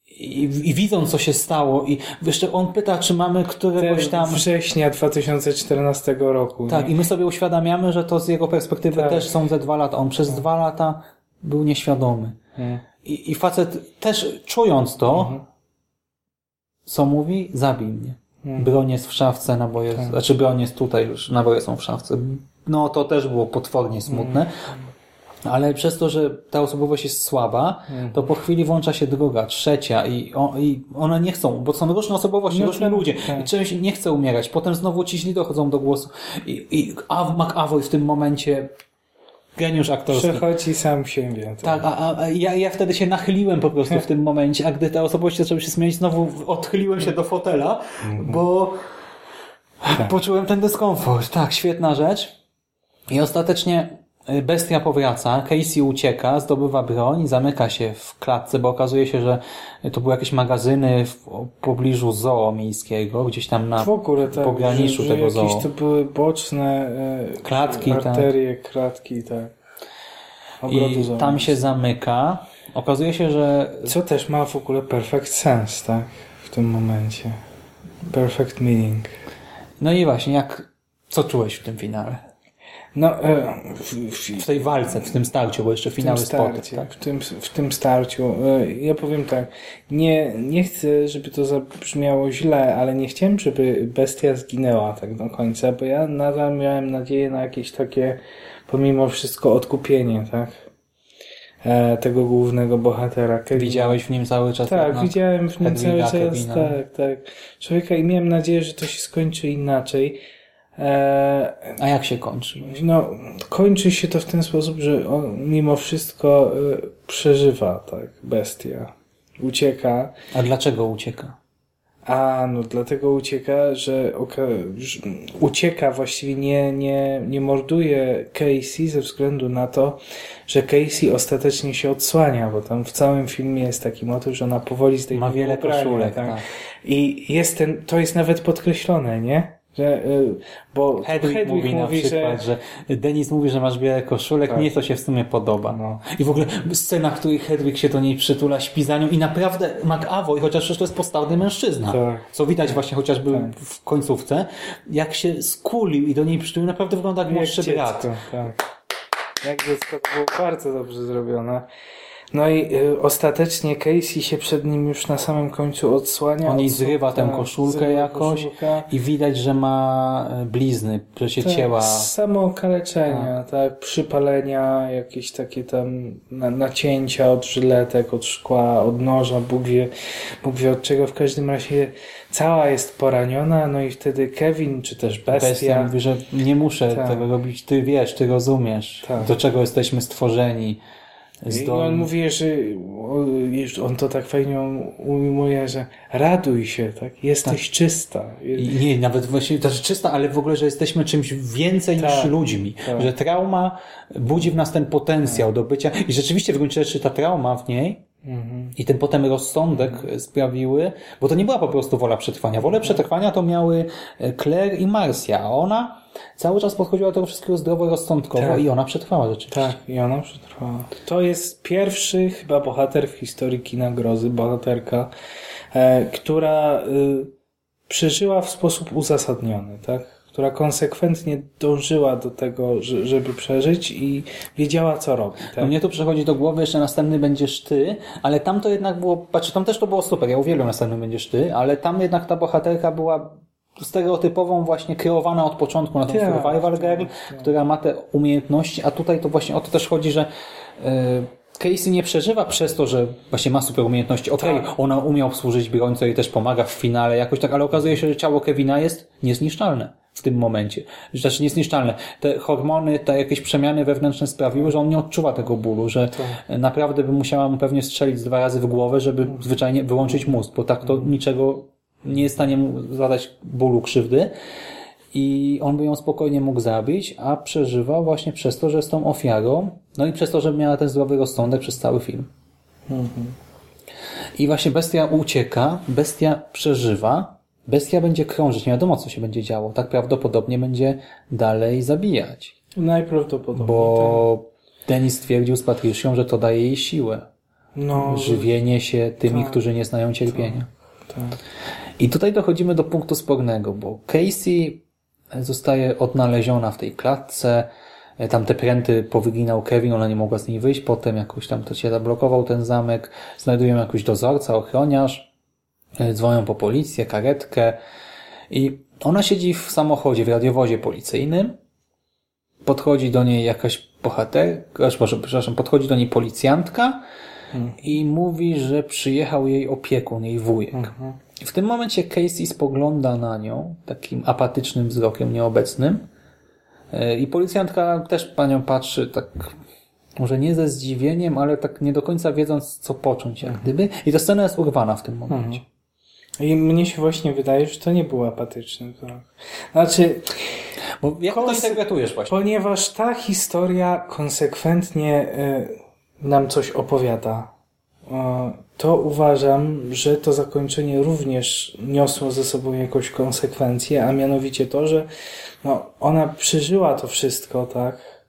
i, i widzą, co się stało, i jeszcze on pyta, czy mamy któregoś tam. Września 2014 roku. Tak, nie? i my sobie uświadamiamy, że to z jego perspektywy Tak. też są ze dwa lata. On przez dwa lata był nieświadomy. Nie. I, I facet też czując to, Mhm. Co mówi, zabij mnie. Mhm. Broń jest w szafce, naboje, Tak. znaczy broń jest tutaj już, naboje są w szafce. No to też było potwornie smutne. Mhm. Ale przez to, że ta osobowość jest słaba, Mhm. to po chwili włącza się druga, trzecia i, o, i one nie chcą, bo są różne osobowości, No różni tak, ludzie. tak. I część nie chce umierać. Potem znowu ci źli dochodzą do głosu. I, i Av McAvoy w tym momencie geniusz aktorski. Przechodzi sam siebie. Tak, a, a, ja, ja wtedy się nachyliłem po prostu w tym momencie, a gdy te osobowości zaczęły się zmieniać, znowu odchyliłem się do fotela, bo poczułem ten dyskomfort. Tak, świetna rzecz. I ostatecznie bestia powraca, Casey ucieka, zdobywa broń, zamyka się w klatce, bo okazuje się, że to były jakieś magazyny w pobliżu zoo miejskiego, gdzieś tam na W ogóle tak, pograniczu że, że tego jakieś zoo. to były boczne e, Klatki, tak. arterie, klatki, tak. I tam się zamyka. Okazuje się, że Co też ma w ogóle perfect sense, tak? W tym momencie. Perfect meaning. No i właśnie, jak, co czułeś w tym finale? No, e, w, w, W tej walce, w tym starciu, bo jeszcze finały spotek, starciu, tak? w, tym, w tym starciu. e, Ja powiem tak, nie, nie chcę, żeby to zabrzmiało źle, ale nie chciałem, żeby bestia zginęła tak do końca, bo ja nadal miałem nadzieję na jakieś takie, pomimo wszystko, odkupienie, tak? E, tego głównego bohatera. Kevina. Widziałeś w nim cały czas Tak, jednak widziałem w nim cały Hedwiga, czas, Kevina. tak, tak. Człowieka i miałem nadzieję, że to się skończy inaczej. E, A jak się kończy? no, kończy się to w ten sposób, że on mimo wszystko e, przeżywa, tak, bestia. Ucieka. A dlaczego ucieka? A, no dlatego ucieka, że ucieka, właściwie nie, nie, nie morduje Casey ze względu na to, że Casey ostatecznie się odsłania, bo tam w całym filmie jest taki motyw, że ona powoli zdejmuje Ma wiele koszulek, tak? tak. I jest ten, to jest nawet podkreślone, nie? Że, y, bo Hedwig, Hedwig mówi na mówi, przykład, że... Denis mówi, że masz białe koszulek, Tak. mnie to się w sumie podoba. No. I w ogóle scena, w której Hedwig się do niej przytula, śpi za nią i naprawdę McAvoy, chociaż przecież to jest postawny mężczyzna, Tak. co widać właśnie chociażby w końcówce, jak się skulił i do niej przytulił, naprawdę wygląda jak młodszy brat. tak. Jak dziecko to było bardzo dobrze zrobione. No i y, ostatecznie Casey się przed nim już na samym końcu odsłania. On jej zrywa tę tak, koszulkę zrywa jakoś koszulkę. i widać, że ma e, blizny, że się Tak, cięła. Samo okaleczenia, tak. przypalenia, jakieś takie tam na, nacięcia od żyletek, od szkła, od noża, Bóg wie, Bóg wie od czego. W każdym razie cała jest poraniona, no i wtedy Kevin, czy też Bestia, Bestia mówi, że nie muszę Tak. tego robić, ty wiesz, ty rozumiesz, Tak. do czego jesteśmy stworzeni. I on mówi, że on to tak fajnie ujmuje, że raduj się, tak? Jesteś czysta. I nie, nawet właśnie, to jest czysta, ale w ogóle, że jesteśmy czymś więcej niż Tak, ludźmi. tak. Że trauma budzi w nas ten potencjał do bycia. I rzeczywiście w gruncie rzeczy ta trauma w niej Mhm. i ten potem rozsądek sprawiły, bo to nie była po prostu wola przetrwania. Wolę przetrwania to miały e, Claire i Marcia, a ona cały czas podchodziła do tego wszystkiego zdroworozsądkowo Tak. i ona przetrwała rzeczywiście. Tak, i ona przetrwała. To jest pierwszy chyba bohater w historii kina grozy, bohaterka, e, która y, przeżyła w sposób uzasadniony, tak? Która konsekwentnie dążyła do tego, że, żeby przeżyć i wiedziała, co robi. Tak? No mnie tu przychodzi do głowy, jeszcze następny będziesz ty, ale tam to jednak było, patrz, tam też to było super, ja uwielbiam następny będziesz ty, ale tam jednak ta bohaterka była stereotypową właśnie kreowana od początku na tą Tak, survival girl, która ma te umiejętności, a tutaj to właśnie o to też chodzi, że yy, Casey nie przeżywa przez to, że właśnie ma super umiejętności. Okej, Tak. ona umie obsłużyć broń, co jej też pomaga w finale jakoś tak, ale okazuje się, że ciało Kevina jest niezniszczalne w tym momencie. Znaczy niezniszczalne. Te hormony, te jakieś przemiany wewnętrzne sprawiły, że on nie odczuwa tego bólu, że naprawdę by musiała mu pewnie strzelić dwa razy w głowę, żeby zwyczajnie wyłączyć mózg, bo tak to niczego nie jest w stanie mu zadać bólu, krzywdy. I on by ją spokojnie mógł zabić, a przeżywa właśnie przez to, że jest tą ofiarą, no i przez to, że miała ten zdrowy rozsądek przez cały film. I właśnie bestia ucieka, bestia przeżywa, bestia będzie krążyć, nie wiadomo co się będzie działo. Tak prawdopodobnie będzie dalej zabijać. Najprawdopodobniej. Bo Denis stwierdził z Patricią, że to daje jej siłę. No, Żywienie się tymi, tak, którzy nie znają cierpienia. tak. I tutaj dochodzimy do punktu spornego, bo Casey zostaje odnaleziona w tej klatce, tam te pręty powyginał Kevin, ona nie mogła z niej wyjść, potem jakoś tam to się zablokował ten zamek, znajdują jakiś dozorca, ochroniarz, e, dzwonią po policję, karetkę. I ona siedzi w samochodzie, w radiowozie policyjnym, podchodzi do niej jakaś bohaterka, przepraszam, podchodzi do niej policjantka i mówi, że przyjechał jej opiekun, jej wujek. I w tym momencie Casey spogląda na nią takim apatycznym wzrokiem, nieobecnym. E, I policjantka też panią patrzy tak, może nie ze zdziwieniem, ale tak nie do końca wiedząc, co począć, jak gdyby. I ta scena jest urwana w tym momencie. I mnie się właśnie wydaje, że to nie był apatyczny wzrok. Znaczy, Bo jak to interpretujesz właśnie? ponieważ ta historia konsekwentnie y, nam coś opowiada, to uważam, że to zakończenie również niosło ze sobą jakąś konsekwencję, a mianowicie to, że no, ona przeżyła to wszystko, tak?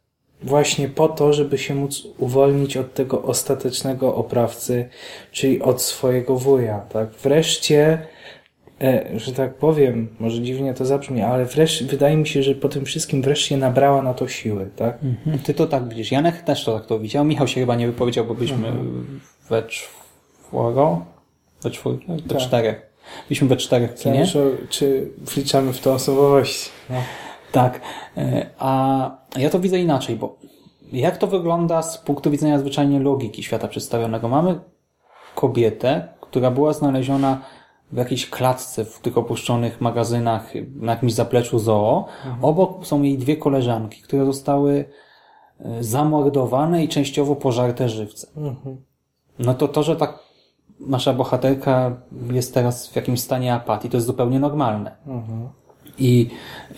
Właśnie po to, żeby się móc uwolnić od tego ostatecznego oprawcy, czyli od swojego wuja, tak? Wreszcie, e, że tak powiem, może dziwnie to zabrzmi, ale wreszcie, wydaje mi się, że po tym wszystkim wreszcie nabrała na to siły, tak? Mhm. Ty to tak widzisz. Janek też to tak to widział. Michał się chyba nie wypowiedział, bo byliśmy we czworo? We czwórkę? We Tak. czterech. Byliśmy we czterech w kinie. Zależy, czy wliczamy w to osobowość. No. Tak. E, A ja to widzę inaczej, bo jak to wygląda z punktu widzenia zwyczajnie logiki świata przedstawionego? Mamy kobietę, która była znaleziona w jakiejś klatce w tych opuszczonych magazynach na jakimś zapleczu zoo. Obok są jej dwie koleżanki, które zostały e, zamordowane i częściowo pożarte żywcem. No to to, że tak nasza bohaterka jest teraz w jakimś stanie apatii, to jest zupełnie normalne. I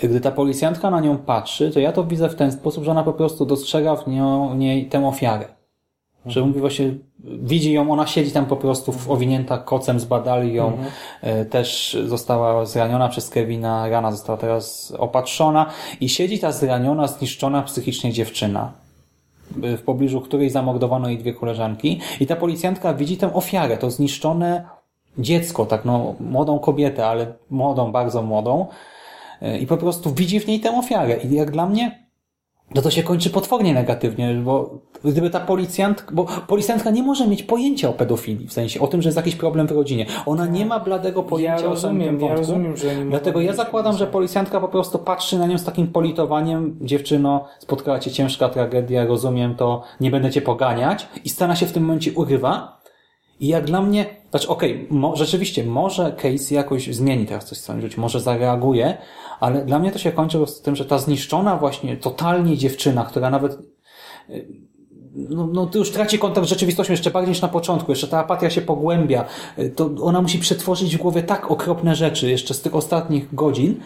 gdy ta policjantka na nią patrzy, to ja to widzę w ten sposób, że ona po prostu dostrzega w, nią, niej tę ofiarę. Że mówi właśnie, widzi ją, ona siedzi tam po prostu owinięta kocem, zbadali ją, Mhm. e, też została zraniona przez Kevina, rana została teraz opatrzona i siedzi ta zraniona, zniszczona psychicznie dziewczyna, w pobliżu której zamordowano jej dwie koleżanki. I ta policjantka widzi tę ofiarę, to zniszczone dziecko, tak no, młodą kobietę, ale młodą, bardzo młodą e, i po prostu widzi w niej tę ofiarę. I jak dla mnie no to się kończy potwornie negatywnie, bo gdyby ta policjantka, bo policjantka nie może mieć pojęcia o pedofilii, w sensie o tym, że jest jakiś problem w rodzinie. Ona nie ma bladego pojęcia Ja o rozumiem, samym tym ja rozumiem, że mogą Dlatego ja zakładam, że policjantka po prostu patrzy na nią z takim politowaniem. Dziewczyno, spotkała cię ciężka tragedia, rozumiem to, nie będę cię poganiać. I scena się w tym momencie urywa. I jak dla mnie, znaczy okej, mo, rzeczywiście, może Casey jakoś zmieni teraz coś w swoim życiu, może zareaguje, ale dla mnie to się kończy z tym, że ta zniszczona właśnie totalnie dziewczyna, która nawet y, no, no już traci kontakt z rzeczywistością jeszcze bardziej niż na początku, jeszcze ta apatia się pogłębia, y, to ona musi przetworzyć w głowie tak okropne rzeczy jeszcze z tych ostatnich godzin,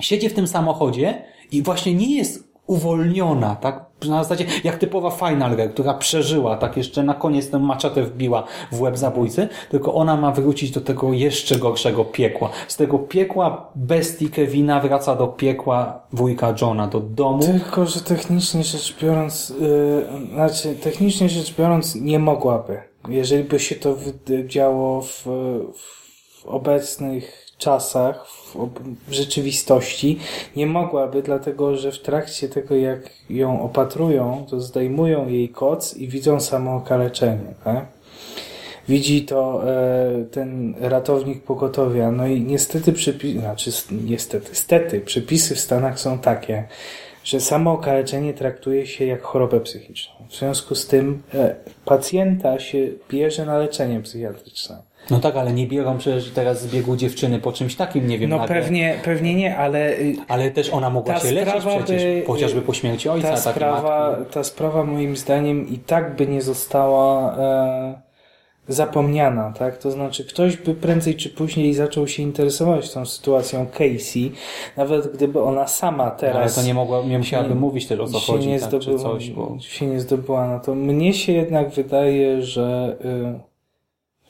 siedzi w tym samochodzie i właśnie nie jest uwolniona, tak? Na zasadzie jak typowa Final Girl, która przeżyła, tak jeszcze na koniec tę maczetę wbiła w łeb zabójcy, tylko ona ma wrócić do tego jeszcze gorszego piekła. Z tego piekła bestii Kevina wraca do piekła wujka Johna, do domu. Tylko, że technicznie rzecz biorąc, yy, znaczy technicznie rzecz biorąc nie mogłaby. Jeżeli by się to działo w, w obecnych czasach, w, rzeczywistości, nie mogłaby, dlatego że w trakcie tego jak ją opatrują, to zdejmują jej koc i widzą samookaleczenie. Tak? Widzi to e, ten ratownik pogotowia. No i niestety przepisy, znaczy niestety, stety, przepisy w Stanach są takie, że samo okaleczenie traktuje się jak chorobę psychiczną. W związku z tym e, pacjenta się bierze na leczenie psychiatryczne. No tak, ale nie biorą przecież teraz z biegu dziewczyny po czymś takim, nie wiem, No nagle. pewnie, pewnie nie, ale y, Ale też ona mogła się leczyć przecież, by- chociażby po śmierci ojca, ta sprawa, matki. ta sprawa moim zdaniem i tak by nie została e, zapomniana, tak? To znaczy ktoś by prędzej czy później zaczął się interesować tą sytuacją Casey, nawet gdyby ona sama teraz... Ale to nie mogła, nie musiałaby nie- mówić też o co chodzi, nie tak, czy zdobyła, coś, bo... się nie zdobyła na to. Mnie się jednak wydaje, że, y,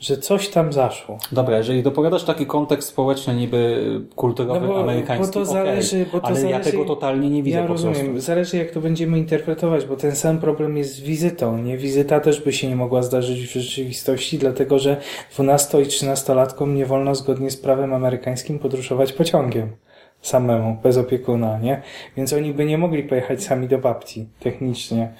że coś tam zaszło. Dobra, jeżeli dopowiadasz taki kontekst społeczny, niby kulturowy, No bo- amerykański, bo to okej, zależy- bo to ale ja zależy- tego totalnie nie widzę Ja rozumiem. Zależy jak to będziemy interpretować, bo ten sam problem jest z wizytą. Nie? Wizyta też by się nie mogła zdarzyć w rzeczywistości, dlatego że 12 i 13-latkom nie wolno zgodnie z prawem amerykańskim podróżować pociągiem. Samemu, bez opiekuna, nie? Więc oni by nie mogli pojechać sami do babci, technicznie.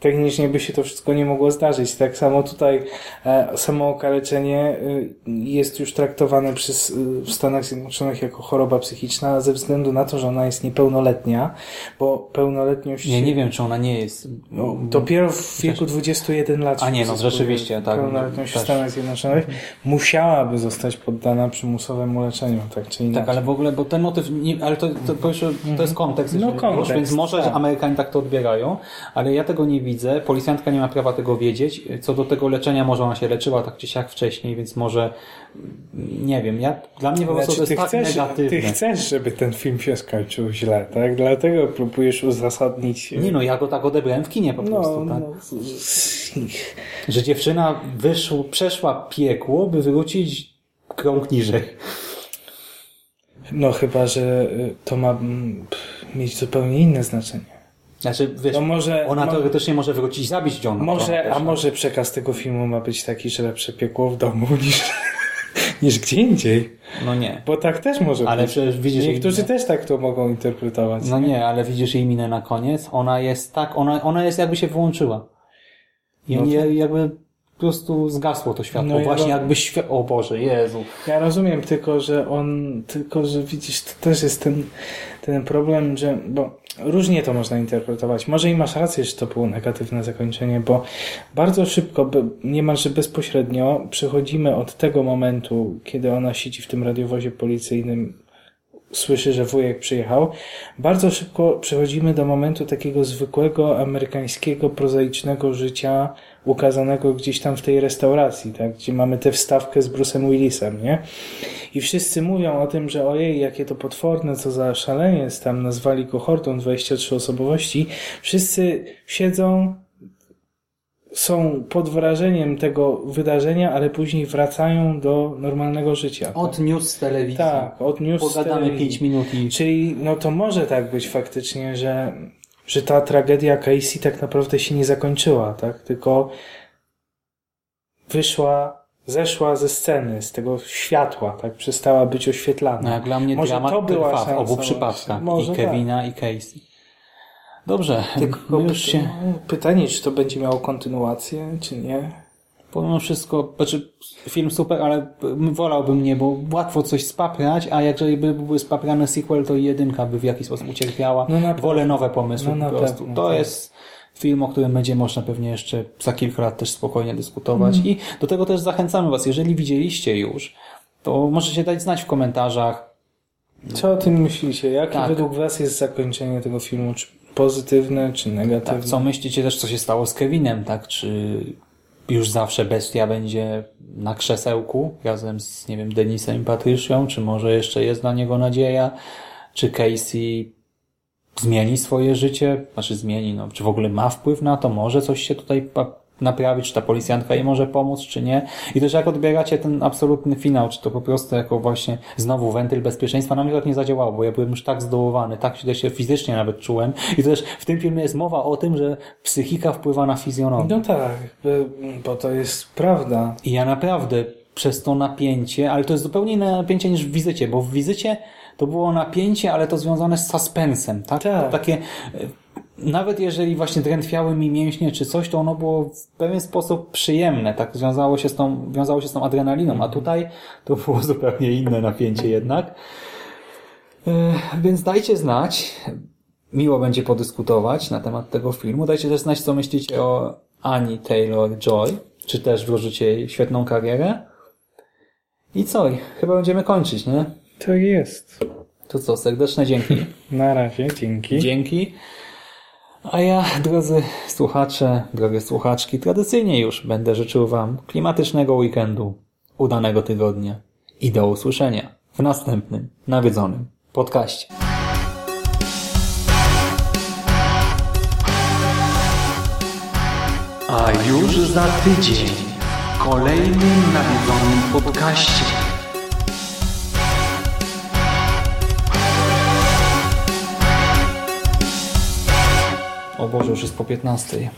Technicznie by się to wszystko nie mogło zdarzyć. Tak samo tutaj e, samo okaleczenie y, jest już traktowane przez, y, w Stanach Zjednoczonych jako choroba psychiczna ze względu na to, że ona jest niepełnoletnia, bo pełnoletność... Nie, nie wiem, czy ona nie jest. No, dopiero w wieku 21 lat. A nie, no, rzeczywiście, tak. Pełnoletność w Też. Stanach Zjednoczonych musiałaby zostać poddana przymusowemu leczeniu, tak czy inaczej. Tak, ale w ogóle, bo ten motyw, nie, ale to, to, to, to jest kontekst, No, kontekst, już, więc może tak. Amerykanie tak to odbierają, ale ja tego nie widzę, policjantka nie ma prawa tego wiedzieć, co do tego leczenia, może ona się leczyła tak czy siak wcześniej, więc może, nie wiem, ja, dla mnie po prostu Znaczy, to jest tak negatywne. ty chcesz, żeby ten film się skończył źle, tak? Dlatego próbujesz uzasadnić... Nie no, ja go tak odebrałem w kinie po prostu, no, tak? no, Że dziewczyna wyszło, przeszła piekło, by wrócić krąg niżej. no chyba, że y, to ma mm, mieć zupełnie inne znaczenie. Znaczy, wiesz, No może- ona mo- teoretycznie może wrócić zabić Johna. Może, a no. może przekaz tego filmu ma być taki, że lepsze piekło w domu <laughs> niż, niż gdzie indziej. No nie. Bo tak też może Ale być. przecież widzisz... Niektórzy też tak to mogą interpretować. No nie, ale widzisz jej minę na koniec. Ona jest tak, ona, ona jest jakby się wyłączyła. I No nie, to- jakby po prostu zgasło to światło. No Właśnie jakby światło... O Boże, Jezu. Ja rozumiem, tylko że on, tylko że widzisz, to też jest ten, ten problem, że, bo różnie to można interpretować. Może i masz rację, że to było negatywne zakończenie, bo bardzo szybko, niemalże bezpośrednio przechodzimy od tego momentu, kiedy ona siedzi w tym radiowozie policyjnym, słyszy, że wujek przyjechał, bardzo szybko przechodzimy do momentu takiego zwykłego, amerykańskiego, prozaicznego życia ukazanego gdzieś tam w tej restauracji, tak? gdzie mamy tę wstawkę z Bruce'em Willisem, nie? I wszyscy mówią o tym, że ojej, jakie to potworne, co za szaleniec, tam nazwali go hordą 23 osobowości. Wszyscy siedzą, są pod wrażeniem tego wydarzenia, ale później wracają do normalnego życia. Od news z telewizji. Tak, od news z Pogadamy telewizji. 5 minut i... Czyli no to może tak być faktycznie, że, że ta tragedia Casey tak naprawdę się nie zakończyła, tak? Tylko wyszła, zeszła ze sceny, z tego światła, tak? Przestała być oświetlana. No jak dla mnie może dramat to była trwa w obu przypadkach. Może I tak. Kevina i Casey. Dobrze, Tylko już się... pytanie, czy to będzie miało kontynuację, czy nie? Pomimo wszystko, znaczy film super, ale wolałbym nie, bo łatwo coś spaprać, a jeżeli by były spaprane sequel, to jedynka by w jakiś sposób ucierpiała. No Wolę nowe pomysły No po prostu. to tak. jest film, o którym będzie można pewnie jeszcze za kilka lat też spokojnie dyskutować Mhm. i do tego też zachęcamy Was, jeżeli widzieliście już, to możecie dać znać w komentarzach, Co o tym myślicie? Jakie Tak. według Was jest zakończenie tego filmu? Czy pozytywne, czy negatywne? Tak, co myślicie też, co się stało z Kevinem, tak? Czy już zawsze bestia będzie na krzesełku razem z, nie wiem, Denisem i Patrycją? Czy może jeszcze jest na niego nadzieja? Czy Casey zmieni swoje życie? Znaczy zmieni, no, czy w ogóle ma wpływ na to? Może coś się tutaj naprawić? Czy ta policjantka jej może pomóc, czy nie? I też jak odbieracie ten absolutny finał? Czy to po prostu jako właśnie znowu wentyl bezpieczeństwa? Na mnie tak nie zadziałało, bo ja byłem już tak zdołowany, tak źle się fizycznie nawet czułem. I też w tym filmie jest mowa o tym, że psychika wpływa na fizjonomię. No tak, by- bo to jest prawda. I ja naprawdę przez to napięcie, ale to jest zupełnie inne napięcie niż w wizycie, bo w wizycie to było napięcie, ale to związane z suspensem, tak? Tak. To takie, nawet jeżeli właśnie drętwiały mi mięśnie czy coś, to ono było w pewien sposób przyjemne, tak? Związało się z tą, wiązało się z tą adrenaliną, a tutaj to było <laughs> zupełnie inne napięcie jednak. E, Więc dajcie znać. Miło będzie podyskutować na temat tego filmu. Dajcie też znać, co myślicie o Ani Taylor-Joy. Czy też włożycie jej świetną karierę. I co? Chyba będziemy kończyć, nie? To jest. To co? Serdeczne dzięki. Na razie, dzięki. Dzięki. A ja, drodzy słuchacze, drogie słuchaczki, tradycyjnie już będę życzył Wam klimatycznego weekendu, udanego tygodnia i do usłyszenia w następnym nawiedzonym podcaście. A już za tydzień w kolejnym nawiedzonym podcaście. O Boże, już jest po 15.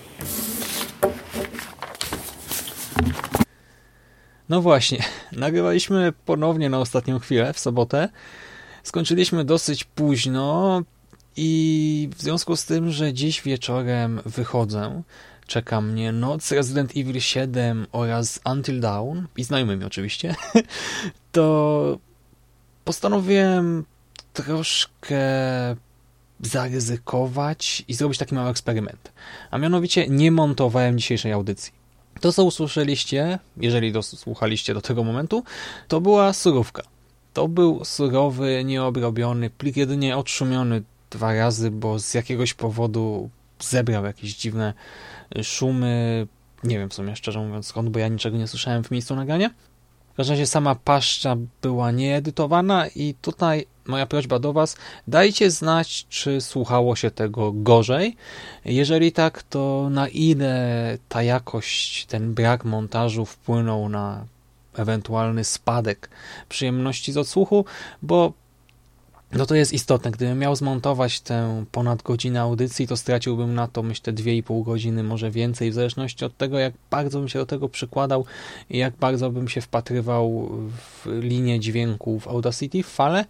No właśnie, nagrywaliśmy ponownie na ostatnią chwilę, w sobotę. Skończyliśmy dosyć późno i w związku z tym, że dziś wieczorem wychodzę, czeka mnie Noc Resident Evil 7 oraz Until Dawn, i znajomymi oczywiście, <laughs> to postanowiłem troszkę zaryzykować i zrobić taki mały eksperyment. A mianowicie nie montowałem dzisiejszej audycji. To, co usłyszeliście, jeżeli dosłuchaliście do tego momentu, to była surówka. To był surowy, nieobrobiony plik, jedynie odszumiony dwa razy, bo z jakiegoś powodu zebrał jakieś dziwne szumy. Nie wiem w sumie, szczerze mówiąc, skąd, bo ja niczego nie słyszałem w miejscu nagrania. W każdym razie sama paszcza była nieedytowana i tutaj moja prośba do Was, dajcie znać, czy słuchało się tego gorzej. Jeżeli tak, to na ile ta jakość, ten brak montażu wpłynął na ewentualny spadek przyjemności z odsłuchu, bo no to jest istotne. Gdybym miał zmontować tę ponad godzinę audycji, to straciłbym na to, myślę, 2,5 godziny, może więcej, w zależności od tego, jak bardzo bym się do tego przykładał i jak bardzo bym się wpatrywał w linię dźwięku w Audacity, w fale.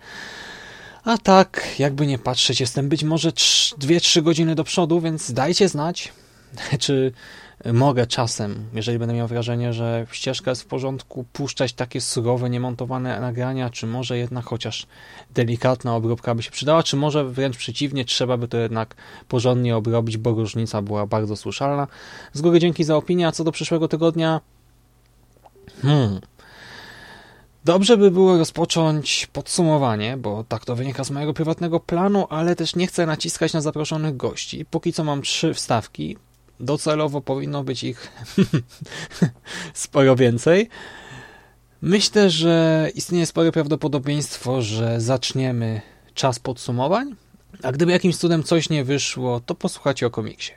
A tak, jakby nie patrzeć, jestem być może 2-3 godziny do przodu, więc dajcie znać, <laughs> czy mogę czasem, jeżeli będę miał wrażenie, że ścieżka jest w porządku, puszczać takie surowe, niemontowane nagrania, czy może jednak chociaż delikatna obróbka by się przydała, czy może wręcz przeciwnie, trzeba by to jednak porządnie obrobić, bo różnica była bardzo słyszalna. Z góry dzięki za opinię, a co do przyszłego tygodnia hmm, Dobrze by było rozpocząć podsumowanie, bo tak to wynika z mojego prywatnego planu, ale też nie chcę naciskać na zaproszonych gości. Póki co mam trzy wstawki. Docelowo powinno być ich <laughs> sporo więcej. Myślę, że istnieje spore prawdopodobieństwo, że zaczniemy czas podsumowań, a gdyby jakimś cudem coś nie wyszło, to posłuchacie o komiksie.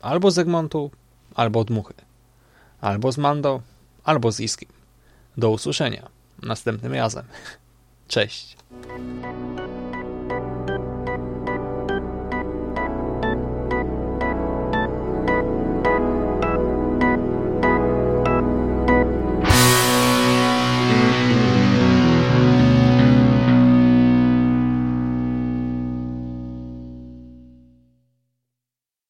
Albo z Egmontu, albo od Muchy. Albo z Mando, albo z Iskim. Do usłyszenia następnym razem. <laughs> Cześć.